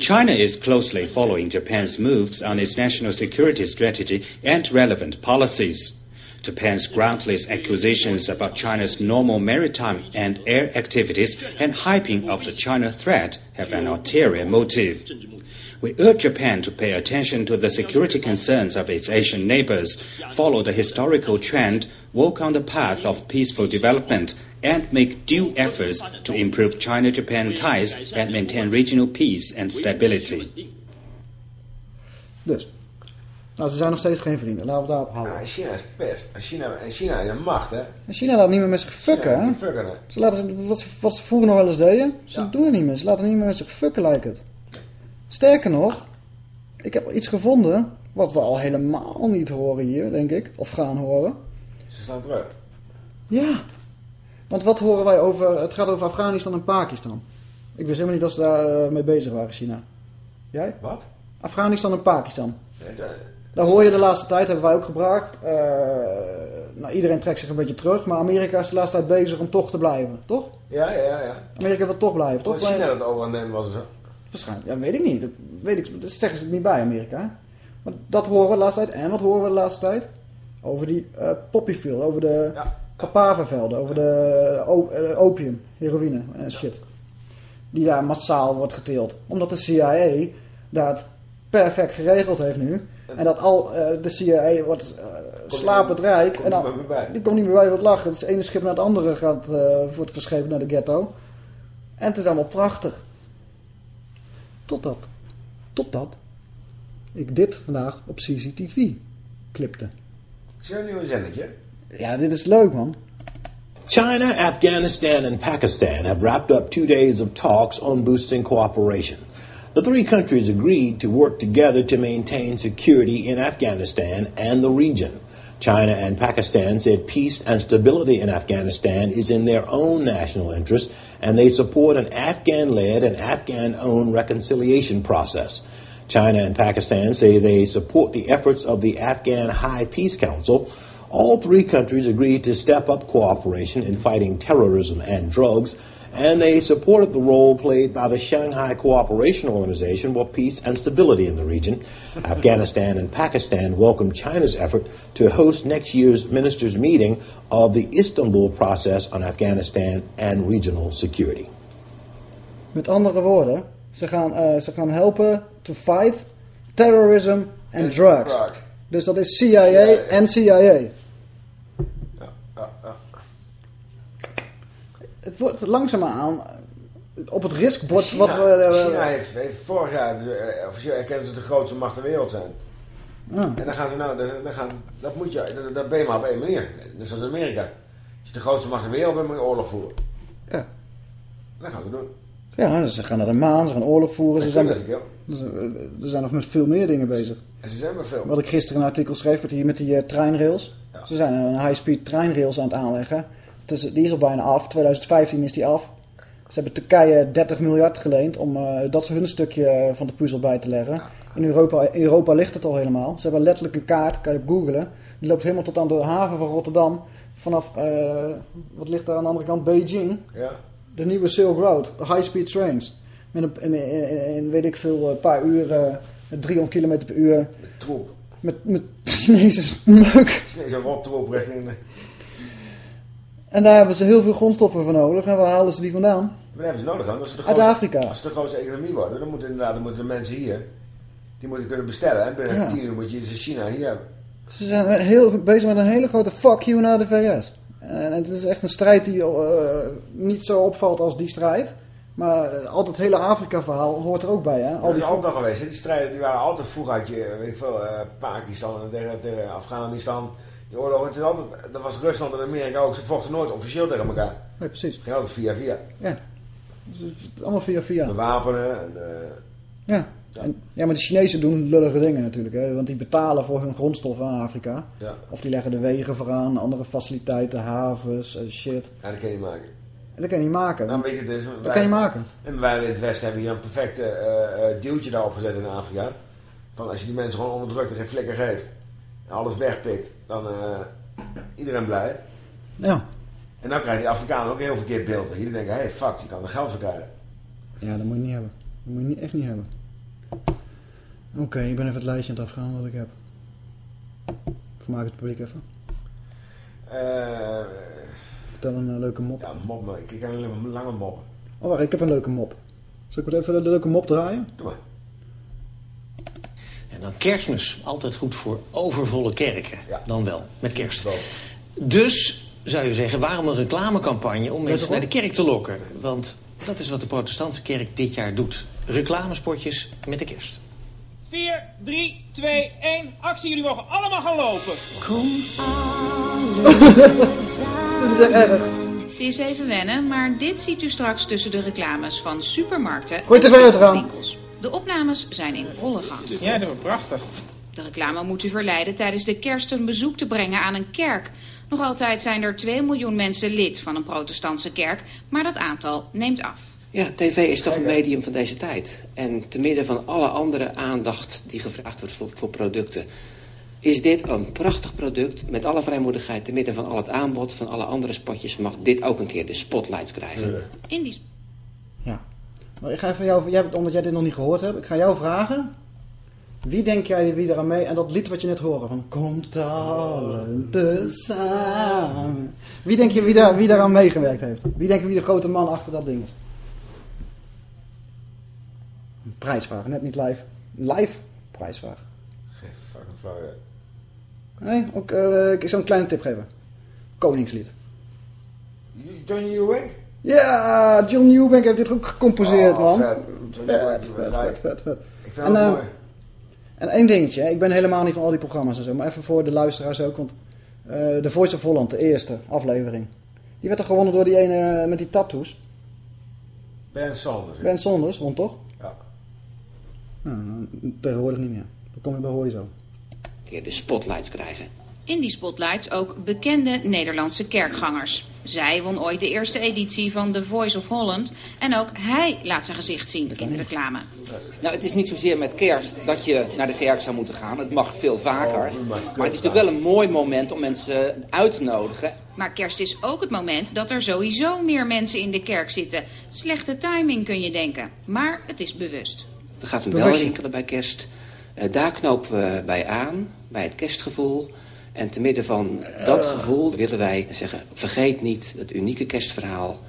China is closely following Japan's moves on its national security strategy and relevant policies. Japan's groundless accusations about China's normal maritime and air activities and hyping of the China threat have an ulterior motive. We urge Japan to pay attention to the security concerns of its Asian neighbors, follow the historical trend, walk on the path of peaceful development, and make due efforts to improve China Japan ties and maintain regional peace and stability. Dus Nou, ze zijn nog steeds geen vrienden. Laten we daarop houden. Ja, China is best. China, en China is een macht, hè? En China laat niet meer met zich fucken, hè? Fucken, Ze laten, wat, wat ze vroeger nog wel eens deden, ze doen het niet meer. Ze laten niet meer met zich fucken, lijkt het. Sterker nog, ik heb iets gevonden, wat we al helemaal niet horen hier, denk ik. Of gaan horen. Ze staan terug. Ja. Want wat horen wij over, het gaat over Afghanistan en Pakistan. Ik wist helemaal niet dat ze daar uh, mee bezig waren, China. Jij? Wat? Afghanistan en Pakistan. Daar hoor je de laatste tijd, hebben wij ook gebracht. Uh, nou, iedereen trekt zich een beetje terug, maar Amerika is de laatste tijd bezig om toch te blijven, toch? Ja, ja, ja. Amerika wil toch blijven, toch? Als China dat overnemen was het Waarschijnlijk, ja, weet ik niet. Dat, weet ik, dat zeggen ze het niet bij Amerika. Maar dat horen we de laatste tijd. En wat horen we de laatste tijd? Over die uh, poppyfield, over de ja. papavervelden, over de uh, opium, heroïne en shit. Die daar massaal wordt geteeld. Omdat de CIA daar perfect geregeld heeft nu. En dat al uh, de CIA wordt uh, slapend rijk. En dan, die komt niet meer bij wat lachen. Het ene schip naar het andere gaat, uh, wordt verschepen naar de ghetto. En het is allemaal prachtig. Totdat, totdat ik dit vandaag op CCTV clipte. Is nu een zennetje? Ja, dit is leuk man. China, Afghanistan and Pakistan have wrapped up two days of talks on boosting cooperation. The three countries agreed to work together to maintain security in Afghanistan and the region. China and Pakistan said peace and stability in Afghanistan is in their own national interest, and they support an Afghan led and Afghan owned reconciliation process. China and Pakistan say they support the efforts of the Afghan High Peace Council. All three countries agreed to step up cooperation in fighting terrorism and drugs and they supported the role played by the Shanghai Cooperation Organization for peace and stability in the region. Afghanistan and Pakistan welcomed China's effort to host next year's ministers' meeting of the Istanbul process on Afghanistan and regional security. Met andere woorden, ze gaan, uh, ze gaan helpen to fight terrorism and drugs. drugs. Dus dat is CIA, en CIA. Het wordt langzaamaan op het riskbord wat we... Uh, China heeft, heeft vorig jaar uh, officieel erkend dat ze de grootste macht ter wereld zijn. Ja. En dan gaan ze nou, dan gaan, dat moet je, dat, dat ben je maar op één manier. Net zoals Amerika. Als je de grootste macht ter wereld bent, moet je oorlog voeren. Ja. Dat gaan ze doen. Ja, ze gaan naar de maan, ze gaan oorlog voeren. Ze zijn, dat er zijn nog met veel meer dingen bezig. En ze zijn met veel. Wat ik gisteren een artikel schreef met die, met die uh, treinrails. Ja. Ze zijn een high-speed treinrails aan het aanleggen. Dus die is al bijna af. 2015 is die af. Ze hebben Turkije 30 miljard geleend om uh, dat hun stukje van de puzzel bij te leggen. In Europa, in Europa ligt het al helemaal. Ze hebben letterlijk een kaart, kan je op googlen. Die loopt helemaal tot aan de haven van Rotterdam. Vanaf, uh, wat ligt daar aan de andere kant? Beijing. Ja. De nieuwe Silk Road, de high-speed trains. Met een, in, in, in, weet ik veel, een paar uur, uh, 300 km per uur. Met troep. Met, met Chinese meuk. Chinese rottroep richting... En daar hebben ze heel veel grondstoffen voor nodig. En waar halen ze die vandaan? Daar hebben ze nodig aan. Als ze de Uit Afrika. Als ze de grootste economie worden, dan moeten inderdaad dan moeten de mensen hier... Die moeten kunnen bestellen. En binnen Ja. 10 uur moet je dus China hier hebben. Ze zijn heel bezig met een hele grote fuck you naar de VS. En het is echt een strijd die uh, niet zo opvalt als die strijd. Maar uh, altijd het hele Afrika-verhaal hoort er ook bij. Hè? Dat is altijd al geweest. Hè? Die strijden die waren altijd vroeger had je, weet ik veel, uh, Pakistan tegen, tegen Afghanistan. Die oorlog, het is altijd, dat was Rusland en Amerika ook. Ze vochten nooit officieel tegen elkaar. Nee, precies. Het ging altijd via via. Ja. Dus allemaal via via. De wapenen. En, ja. Ja. En, ja, maar de Chinezen doen lullige dingen natuurlijk. Hè? Want die betalen voor hun grondstoffen aan Afrika. Ja. Of die leggen de wegen vooraan, andere faciliteiten, havens, uh, shit. Ja, dat kan je niet maken. En dat kan je niet maken. Nou, weet je, het is, dat wij, kan je maken. En wij in het Westen hebben hier een perfecte uh, deeltje daarop gezet in Afrika. Van als je die mensen gewoon onderdrukt en geen flikker geeft. Alles wegpikt, dan uh, iedereen blij. Ja. En dan krijgen die Afrikanen ook een heel verkeerd beeld. Hier denken, hé hey, fuck, je kan er geld voor krijgen. Ja, dat moet je niet hebben. Dat moet je echt niet hebben. Oké, okay, ik ben even het lijstje aan het afgaan wat ik heb. Vermaak het publiek even. Uh, Vertel een uh, leuke mop. Ja, mop, maar ik kan alleen maar lange moppen. Oh, wacht, ik heb een leuke mop. Zal ik wat even de leuke mop draaien? Doe maar. En dan kerstmis. Altijd goed voor overvolle kerken. Ja. Dan wel, met kerst. Wel. Dus zou je zeggen, waarom een reclamecampagne om mensen naar de kerk te lokken? Want dat is wat de protestantse kerk dit jaar doet. Reclamespotjes met de kerst. 4, 3, 2, 1, actie. Jullie mogen allemaal gaan lopen. Komt Dat is erg. Het is even wennen, maar dit ziet u straks tussen de reclames van supermarkten Gooi tv uit raam. De opnames zijn in volle gang. Ja, dat was prachtig. De reclame moet u verleiden tijdens de kerst een bezoek te brengen aan een kerk. Nog altijd zijn er 2 miljoen mensen lid van een protestantse kerk, maar dat aantal neemt af. Ja, tv is toch een medium van deze tijd. En te midden van alle andere aandacht die gevraagd wordt voor, voor producten... is dit een prachtig product. Met alle vrijmoedigheid, te midden van al het aanbod... van alle andere spotjes, mag dit ook een keer de spotlights krijgen. In die... Maar ik ga even jou, jij, omdat jij dit nog niet gehoord hebt... ik ga jou vragen... Wie denk jij wie eraan mee... En dat lied wat je net hoorde van... Komt allen tezamen. Wie denk je wie, daar, wie daaraan meegewerkt heeft? Wie denk je wie de grote man achter dat ding is? Een prijsvraag, net niet live. Live prijsvraag. Geen fucking flauw. Nee, ook, uh, ik zal een kleine tip geven. Koningslied. John Ewing? Ja, John Newbank heeft dit ook gecomposeerd, oh, man. Vet, vet, vet, vet, vet, vet. Ik vind en, het uh, mooi. En één dingetje, ik ben helemaal niet van al die programma's en zo, maar even voor de luisteraars ook, want uh, The Voice of Holland, de eerste aflevering, die werd er gewonnen door die ene met die tattoos. Ben Sanders. Ben Sanders, won toch? Ja. Nou, tegenwoordig niet meer. Dan kom je bij hoor je zo. Een keer de spotlights krijgen. In die spotlights ook bekende Nederlandse kerkgangers. Zij won ooit de eerste editie van The Voice of Holland. En ook hij laat zijn gezicht zien in de reclame. Nou, het is niet zozeer met kerst dat je naar de kerk zou moeten gaan. Het mag veel vaker. Maar het is natuurlijk wel een mooi moment om mensen uit te nodigen. Maar kerst is ook het moment dat er sowieso meer mensen in de kerk zitten. Slechte timing kun je denken. Maar het is bewust. Er gaat een bel rinkelen bij kerst. Uh, daar knopen we bij aan, bij het kerstgevoel. En te midden van dat gevoel willen wij zeggen... vergeet niet het unieke kerstverhaal...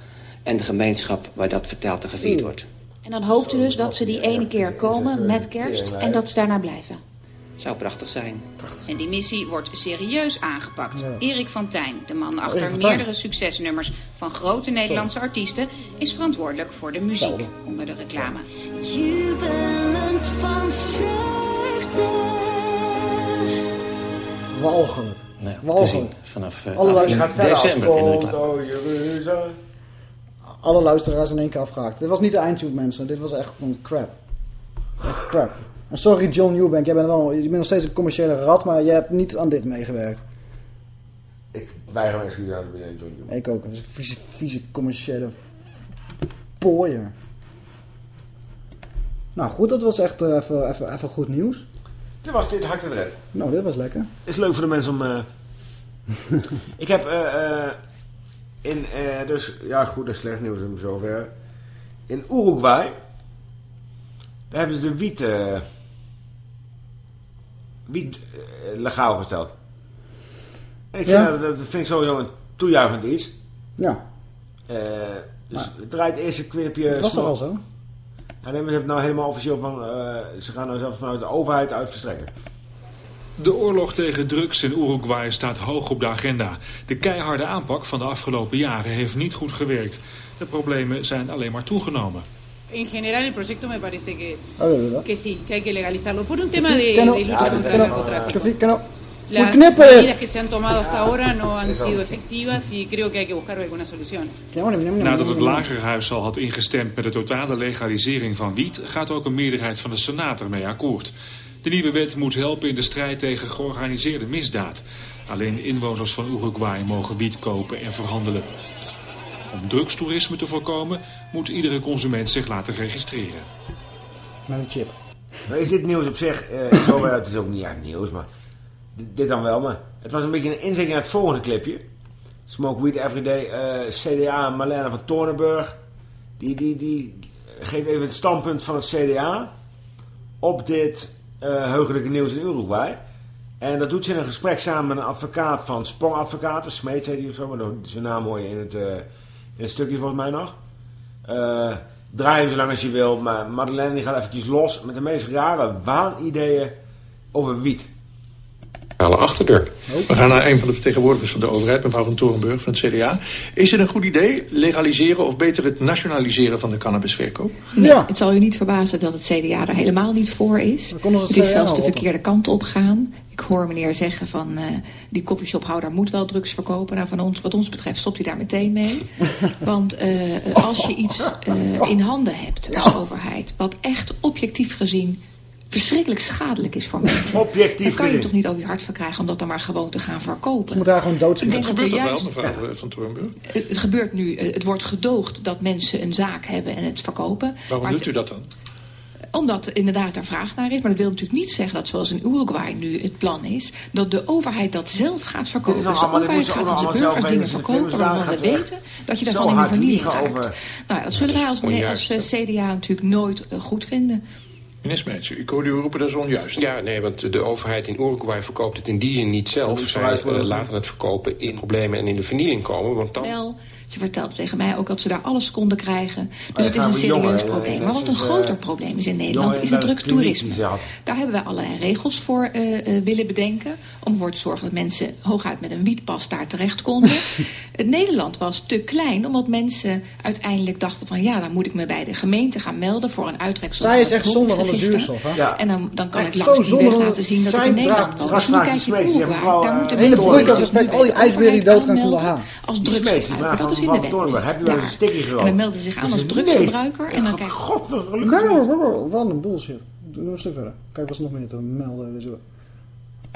en de gemeenschap waar dat verteld en gevierd wordt. En dan hoopt u dus dat ze die ene keer komen met kerst... en dat ze daarna blijven. Zou prachtig zijn. En die missie wordt serieus aangepakt. Ja. Erik van Tijn, de man Erik achter meerdere succesnummers van grote Nederlandse artiesten, is verantwoordelijk voor de muziek onder de reclame. Jubelend van Walgelijk. Te Walgelijk. zien vanaf eh, Alle 18 luisteraars december in de. Alle luisteraars in één keer afgehaakt. Dit was niet de eindtune, mensen. Dit was echt gewoon crap. Echt crap. En sorry John Eubank, jij bent, wel, je bent nog steeds een commerciële rat, maar je hebt niet aan dit meegewerkt. Ik weiger mijn excuus aan te bieden, John Newman. Ik ook. Een vieze, vieze commerciële pooier. Nou goed, dat was echt eh, even, even, even goed nieuws. Dit was dit hakt erin. Nou, dit was lekker. is leuk voor de mensen om... eh, ik heb eh, eh, in... eh, dus, ja goed, dat is slecht nieuws in zover. In Uruguay... Daar hebben ze de wiet... eh, wiet legaal gesteld. En ik vind Ja. dat, dat vind ik sowieso een toejuichend iets. Ja. Eh, dus het draait het eerste knipje... Dat was toch al zo? Ja, nee, maar ze hebben nou helemaal officieel van... eh, ze gaan nou zelfs vanuit de overheid uit verstrekken. De oorlog tegen drugs in Uruguay staat hoog op de agenda. De keiharde aanpak van de afgelopen jaren heeft niet goed gewerkt. De problemen zijn alleen maar toegenomen. En general el proyecto me parece que, dat dat. que sí, que hay que legalizarlo por un tema de, que no. de lucha contra que el no. narcotráfico. Las medidas que se han tomado hasta ahora no han sido efectivas y creo que hay que buscar alguna solución. Nadat het Lagerhuis al had ingestemd met de totale legalisering van wiet... gaat ook een meerderheid van de Senaat ermee akkoord. De nieuwe wet moet helpen in de strijd tegen georganiseerde misdaad. Alleen inwoners van Uruguay mogen wiet kopen en verhandelen. Om drugstoerisme te voorkomen moet iedere consument zich laten registreren. Met een chip. Is dit nieuws op zich, eh zover, het is ook niet echt nieuws, maar dit, dan wel. Maar het was een beetje een inzet naar het volgende clipje. Smoke Weed Everyday, eh CDA Marlene van Toornenburg. Die, die, die geeft even het standpunt van het CDA op dit eh heugelijke nieuws in Uruguay. En dat doet ze in een gesprek samen met een advocaat van Sprong Advocaten. Smeets heet hij of zo, maar zijn naam hoor je in het, eh, in stukje volgens mij nog. Eh draai zo lang als je wil, maar Madeleine gaat eventjes los met de meest rare waanideeën over wiet. Alle achterdeur. We gaan naar een van de vertegenwoordigers van de overheid, mevrouw van Torenburg van het CDA. Is het een goed idee legaliseren of beter het nationaliseren van de cannabisverkoop? Nee, Het zal u niet verbazen dat het CDA er helemaal niet voor is. het Het is CDA zelfs de verkeerde kant op gaan. Ik hoor meneer zeggen van eh, die koffieshophouder moet wel drugs verkopen. Nou, van ons, wat ons betreft stopt hij daar meteen mee. Want eh, als je iets eh, in handen hebt als overheid... wat echt objectief gezien verschrikkelijk schadelijk is voor mensen... Objectief dan kan je toch niet over je hart verkrijgen om dat dan maar gewoon te gaan verkopen. Ze moeten daar gewoon denk doodschieten. dat gebeurt toch wel, mevrouw eh, van Torenburg? Het het gebeurt nu, eh, het wordt gedoogd dat mensen een zaak hebben en het verkopen. Waarom Maar doet u dat dan? Omdat er inderdaad daar vraag naar is. Maar dat wil natuurlijk niet zeggen dat zoals in Uruguay nu het plan is... dat de overheid dat zelf gaat verkopen. Dus de overheid moeten gaat ze aan zijn allemaal burgers zelf dingen verkopen... waarvan we gaan weten dat je daarvan in de liegen raakt. Nou ja, dat zullen wij als, onjuist, als eh, CDA natuurlijk nooit eh, goed vinden. Meneer Smeets, ik hoorde u roepen dat is onjuist. Ja, nee, want de overheid in Uruguay verkoopt het in die zin niet zelf. Zij eh, laten het verkopen in problemen en in de vernieling komen. Want dan... Wel, ze vertelt tegen mij ook dat ze daar alles konden krijgen. Dus dat het is een serieus jongen, probleem. eh, Maar wat een is, eh, groter probleem is in Nederland... jongen is het drugstoerisme. Daar hebben wij allerlei regels voor eh, eh, willen bedenken. Om ervoor te zorgen dat mensen hooguit met een wietpas daar terecht konden. het Nederland was te klein, omdat mensen uiteindelijk dachten van... ja, dan moet ik me bij de gemeente gaan melden voor een uittreksel. Zij is echt zonde van de hulpregister. zuurstof, hè? Ja. En dan, dan kan Echt ik zo langs die weg laten zien dat ik in Nederland woon. straks Dus nu kijk je Uruguay, mevrouw, daar eh, moeten hele mensen nu al die ijsberen dood gaan zonder. Als drugsgebruiker. Dat van is in de wet. Heb je wel eens een sticky gerookt? En dan melden zich aan als nee. drugsgebruiker. En dan kijk God, wat gelukkig niet. Wat een bullshit. Doe nog een stuk verder. Kijk wat ze nog meer te melden.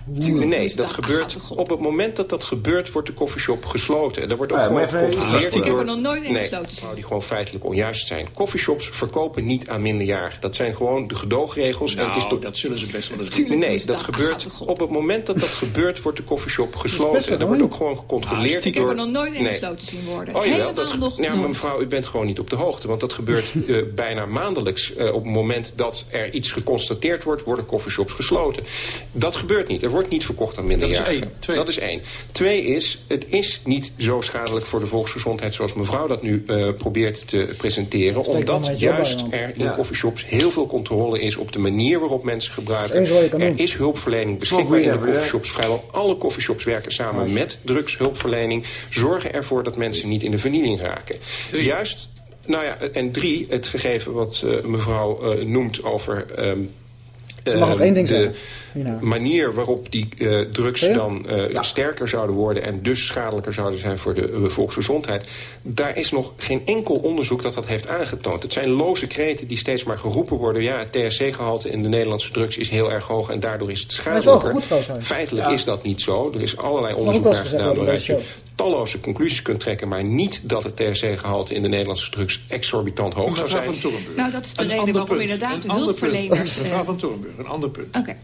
Nee, dat gebeurt op het moment dat dat gebeurt, wordt de coffeeshop gesloten. En er wordt ook Ja, gewoon gecontroleerd Ik heb er nog nooit in nee, gesloten zien. nou, die gewoon feitelijk onjuist zijn. Coffeeshops verkopen niet aan minderjarigen. Dat zijn gewoon de gedoogregels. en het is Nou, toch- dat zullen ze best wel eens doen. Nee, dat gebeurt op het moment dat dat gebeurt, wordt de coffeeshop best gesloten. En er wordt ook gewoon gecontroleerd Ik heb er nog nooit in Nee. gesloten zien worden. Oh jawel, dat, nog ja, mevrouw, u bent gewoon niet op de hoogte. Want dat gebeurt eh, bijna maandelijks. Eh, op het moment dat er iets geconstateerd wordt, worden coffeeshops gesloten. Dat gebeurt niet. Er wordt niet verkocht aan Dat is minderjarigen. één. Twee. Dat is één. Twee is, het is niet zo schadelijk voor de volksgezondheid... zoals mevrouw dat nu eh, probeert te presenteren. Steek omdat bij juist er in Ja. coffeeshops heel veel controle is... op de manier waarop mensen gebruiken. Er is hulpverlening beschikbaar in de coffeeshops. Vrijwel alle coffeeshops werken samen met drugshulpverlening. Zorgen ervoor dat mensen niet in de vernieling raken. Juist, nou ja, en drie, het gegeven wat eh, mevrouw eh, noemt over... ehm, Ze mag nog eh, één ding de zeggen. Manier waarop die eh, drugs dan eh, sterker zouden worden... en dus schadelijker zouden zijn voor de volksgezondheid... daar is nog geen enkel onderzoek dat dat heeft aangetoond. Het zijn loze kreten die steeds maar geroepen worden. Ja, het THC-gehalte in de Nederlandse drugs is heel erg hoog... en daardoor is het is schadelijker. goed. Feitelijk Ja. is dat niet zo. Er is allerlei onderzoek naar gedaan... je talloze conclusies kunt trekken... maar niet dat het THC-gehalte in de Nederlandse drugs exorbitant hoog zou zijn. van. Nou, dat is de Een reden waarom punt. inderdaad Een hulpverleners... Mevrouw eh, van Torenburg, een ander punt. Oké.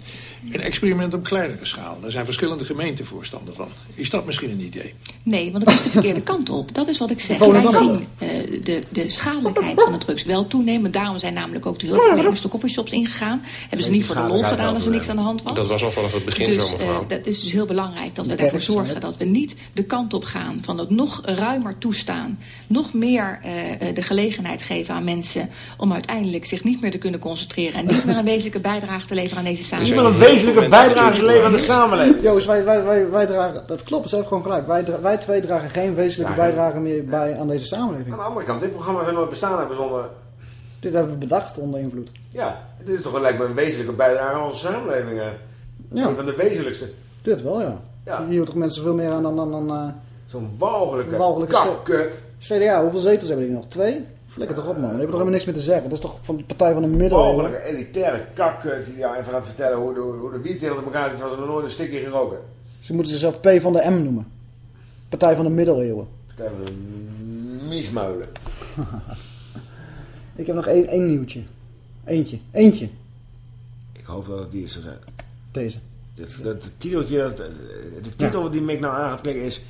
Een experiment op kleinere schaal. Daar zijn verschillende gemeenten voorstander van. Is dat misschien een idee? Nee, want dat is de verkeerde kant op. Dat is wat ik zeg. Wij zien eh, de, de schadelijkheid van de drugs wel toenemen. Daarom zijn namelijk ook de hulpverleners de coffeeshops ingegaan. Hebben ze niet voor de lol gedaan als er niks aan de hand was. Dat was al vanaf het begin dus, zo, mevrouw. eh, dat is dus heel belangrijk dat we ervoor zorgen dat we niet de kant op gaan van het nog ruimer toestaan. Nog meer eh, eh, de gelegenheid geven aan mensen om uiteindelijk zich niet meer te kunnen concentreren. En niet meer een wezenlijke bijdrage te leveren aan deze samenleving. Niet meer een wezenlijke bijdrage te leveren aan de samenleving. Joost, wij, wij, wij, wij dragen, dat klopt, ze heeft gewoon gelijk. Wij, wij twee dragen geen wezenlijke Ja, ja. bijdrage meer bij aan deze samenleving. Aan de andere kant, dit programma zou nooit bestaan hebben zonder... Dit hebben we bedacht onder invloed. Ja, dit is toch lijkt me een wezenlijke bijdrage aan onze samenleving. hè. Ja. Een van de wezenlijkste. Dit wel, ja. Ja. Hier hebben toch mensen veel meer aan dan... dan, dan eh, Zo'n walgelijke walgelijke kakkut. CDA, hoeveel zetels hebben die nog? Twee? Flikker toch op, man. Die hebben toch helemaal niks meer te zeggen. Dat is toch van de partij van de middeleeuwen? Walgelijke elitaire kakkut die jou even gaat vertellen hoe de, hoe de wietwereld in elkaar zit. Was er nog nooit een stikje geroken. Ze moeten zichzelf P van de M noemen. Partij van de middeleeuwen. Partij van de miesmuilen. Ik heb nog één, één nieuwtje. Eentje. Eentje. Ik hoop dat het die is zo zijn. Deze. Het, het, het titeltje, de titel die Mick nou aan gaat klikken is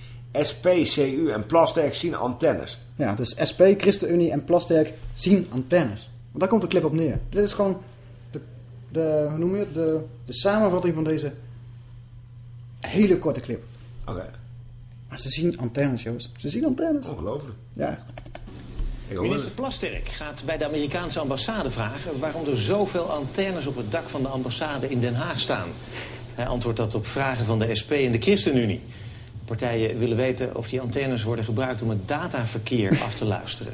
SPCU en Plasterk zien antennes. Ja, dus SP, ChristenUnie en Plasterk zien antennes. Want daar komt de clip op neer. Dit is gewoon de, de hoe noem je het? De, de samenvatting van deze hele korte clip. Oké. Maar ze zien antennes, Joost. Ze zien antennes. Ongelooflijk. Ja. Minister Plasterk gaat bij de Amerikaanse ambassade vragen... waarom er zoveel antennes op het dak van de ambassade in Den Haag staan. Hij antwoordt dat op vragen van de SP en de ChristenUnie. Partijen willen weten of die antennes worden gebruikt om het dataverkeer af te luisteren.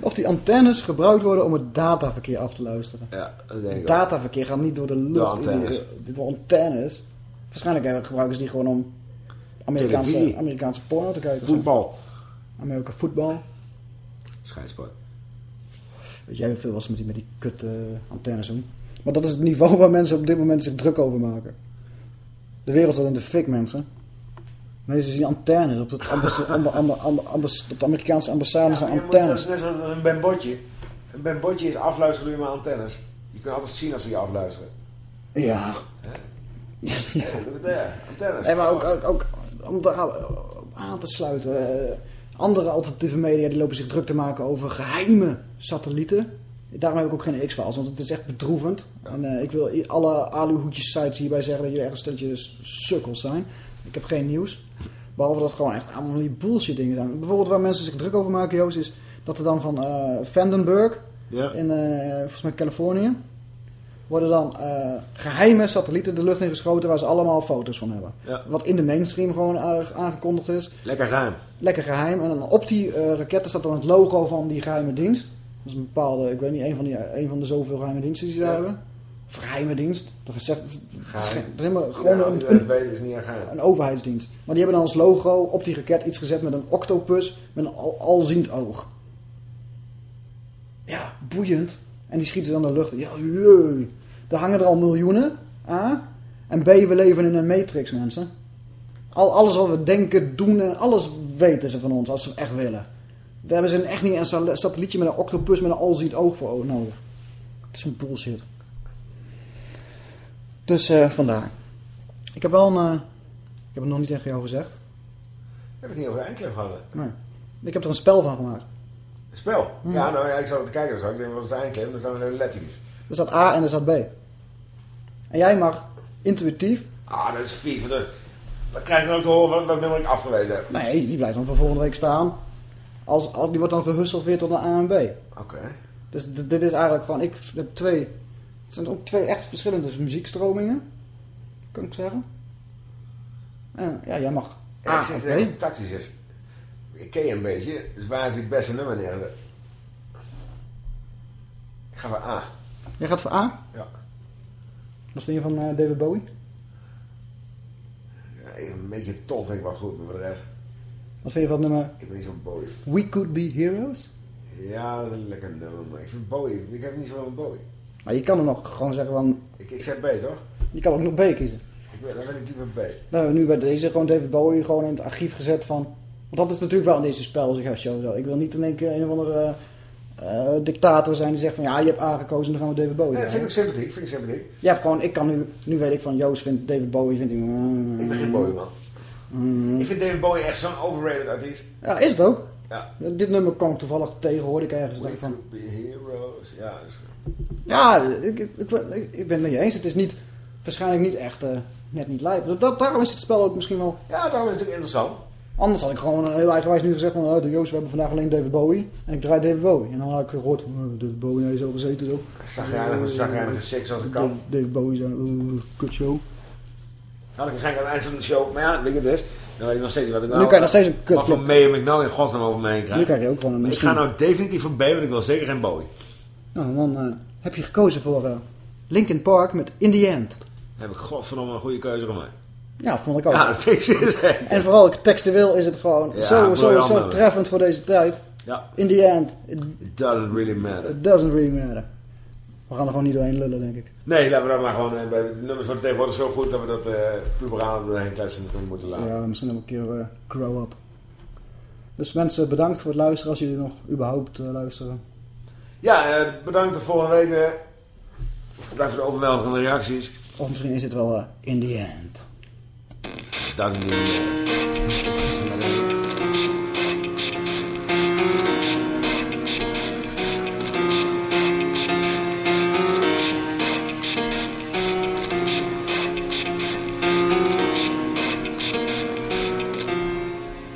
Of die antennes gebruikt worden om het dataverkeer af te luisteren. Ja, dat denk ik. Dataverkeer gaat niet door de lucht. Door antennes. in die- Door antennes. Waarschijnlijk gebruiken ze die gewoon om Amerikaanse. Amerikaanse porno te kijken. Voetbal. Amerika voetbal. Scheidsport. Weet jij veel wat ze met die, met die kut antennes doen. Maar dat is het niveau waar mensen op dit moment zich druk over maken. De wereld staat in de fik, mensen. Mensen zien antennes op, het op de Amerikaanse ambassade zijn Ja, antennes. Dat is net zoals een Ben Botje. Een Ben Botje is afluisteren door je antennes. Je kunt altijd zien als ze je afluisteren. Ja. Ja, Ja. Antennes. Nee, maar ook, ook, ook om daar aan te sluiten. eh, andere alternatieve media die lopen zich druk te maken over geheime satellieten. Daarom heb ik ook geen X-Files, want het is echt bedroevend. En eh, ik wil alle aluhoedjes sites hierbij zeggen dat jullie echt een sukkels zijn. Ik heb geen nieuws. Behalve dat het gewoon echt allemaal van die bullshit dingen zijn. Bijvoorbeeld waar mensen zich druk over maken, Joost, is dat er dan van eh Vandenberg Ja. in eh, volgens mij Californië worden dan eh, geheime satellieten de lucht in geschoten waar ze allemaal foto's van hebben. Ja. Wat in de mainstream gewoon aangekondigd is. Lekker geheim. Lekker geheim. En dan op die raketten staat dan het logo van die geheime dienst. Dat is een bepaalde, ik weet niet, een van, die, een van de zoveel geheime diensten die ze daar hebben. Of geheime dienst. Dat is, echt, het is, helemaal gewoon Ja, een, een, dat is niet echt geheim. een overheidsdienst. Maar die hebben dan als logo op die raket iets gezet met een octopus met een al, alziend oog. Ja, boeiend. En die schieten ze dan de lucht. Ja, jee. Daar hangen er al miljoenen. A. En B, we leven in een matrix, mensen. Al, alles wat we denken, doen en alles weten ze van ons als ze echt willen. Daar hebben ze echt niet een sa- satellietje met een octopus met een alziend oog voor nodig. Het is een bullshit. Dus eh, vandaar. Ik heb wel een... eh, ik heb het nog niet tegen jou gezegd. We hebben het niet over de eindclub gehad. Nee. Ik heb er een spel van gemaakt. Een spel? Hmm. Ja, nou ja, ik zou het kijken. Dus ik denk, wat is de eindclub? Dan staan er lettertjes. Er staat A en er staat B. En jij mag intuïtief... Ah, dat is vies. dat- Dan krijg je dan ook te horen welk nummer ik afgewezen heb. Nee, die blijft dan voor volgende week staan. Als, als, die wordt dan gehusteld weer tot een A en B. Oké. Dus dit is eigenlijk gewoon... Ik heb twee... Het zijn ook twee echt verschillende muziekstromingen. Kan ik zeggen. En ja, jij mag Ja, A ik even tactisch is. Ik ken je een beetje, dus waar heb je het beste nummer neergezet? Ik ga voor A. Jij gaat voor A? Ja. Wat vind je van eh, David Bowie? ja even een beetje tof vind ik wel goed, maar voor de rest... Wat vind je van het nummer Ik ben niet zo'n Bowie. We Could Be Heroes? Ja, dat is een lekker nummer, maar ik vind Bowie... Ik heb niet zoveel van Bowie. Maar je kan hem nog gewoon zeggen van... Ik, ik zeg B, toch? Je kan ook nog B kiezen. Ik ben, dan ben ik liever B. We hebben nu bij deze gewoon David Bowie gewoon in het archief gezet van... Want dat is natuurlijk wel in deze spel, zeg als show zo. Ik wil niet in één keer een of andere eh, dictator zijn die zegt van... Ja, je hebt A gekozen, dan gaan we David Bowie Nee, dat vind ik sympathiek, vind ik sympathiek. Je hebt gewoon, ik kan nu... Nu weet ik van Joost vindt David Bowie... Vindt hij, Ik ben geen Bowie, man. Mm. Ik vind David Bowie echt zo'n overrated artiest. Ja, is het ook. Ja. Dit nummer kwam ik toevallig tegen, hoorde ik ergens. We van, be heroes. Ja, is... ja, ik, ik, ik, ik- ik ben het met je eens. Het is niet, waarschijnlijk niet echt, eh, net niet live. Dat, daarom is het spel ook misschien wel... ja daarom is het ook interessant. Anders had ik gewoon eh, heel eigenwijs nu gezegd van... Oh, de Joost, we hebben vandaag alleen David Bowie. En ik draai David Bowie. En dan had ik gehoord. Oh, David Bowie, hij is al gezeten zo. Zagrijnige, zagrijnige seks als ik kan. David Bowie zei... Oh, kut show. Had ik waarschijnlijk aan het eind van de show, maar ja, weet je wat het is? Dan weet ik nog steeds niet wat ik nou... Nu kan je nog steeds een Wat kutclip. voor mee ik nou in godsnaam over me heen krijg. Nu krijg je ook gewoon een Ik ga nou definitief voor B, want ik wil zeker geen Bowie. Nou, dan eh, heb je gekozen voor eh, Linkin Park met In The End. heb ik godverdomme een goede keuze gemaakt. Ja, vond ik ook. Ja, ik. En vooral textueel is het gewoon Ja, zo, zo, zo treffend voor deze tijd. Ja. In the end, it, It doesn't really matter. it doesn't really matter. We gaan er gewoon niet doorheen lullen, denk ik. Nee, laten we dat maar gewoon... eh, Bij de nummers worden tegenwoordig zo goed dat we dat eh puberaal doorheen kletsen moeten- moeten laten. Ja, misschien nog een keer eh, grow up. Dus mensen, bedankt voor het luisteren als jullie nog überhaupt luisteren. Ja, bedankt voor volgende week weer. Bedankt voor de overweldigende reacties. Of misschien is het wel in the end. Doesn't really matter.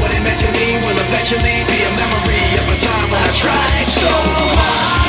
What it meant to me will eventually be a memory of a time when I tried so hard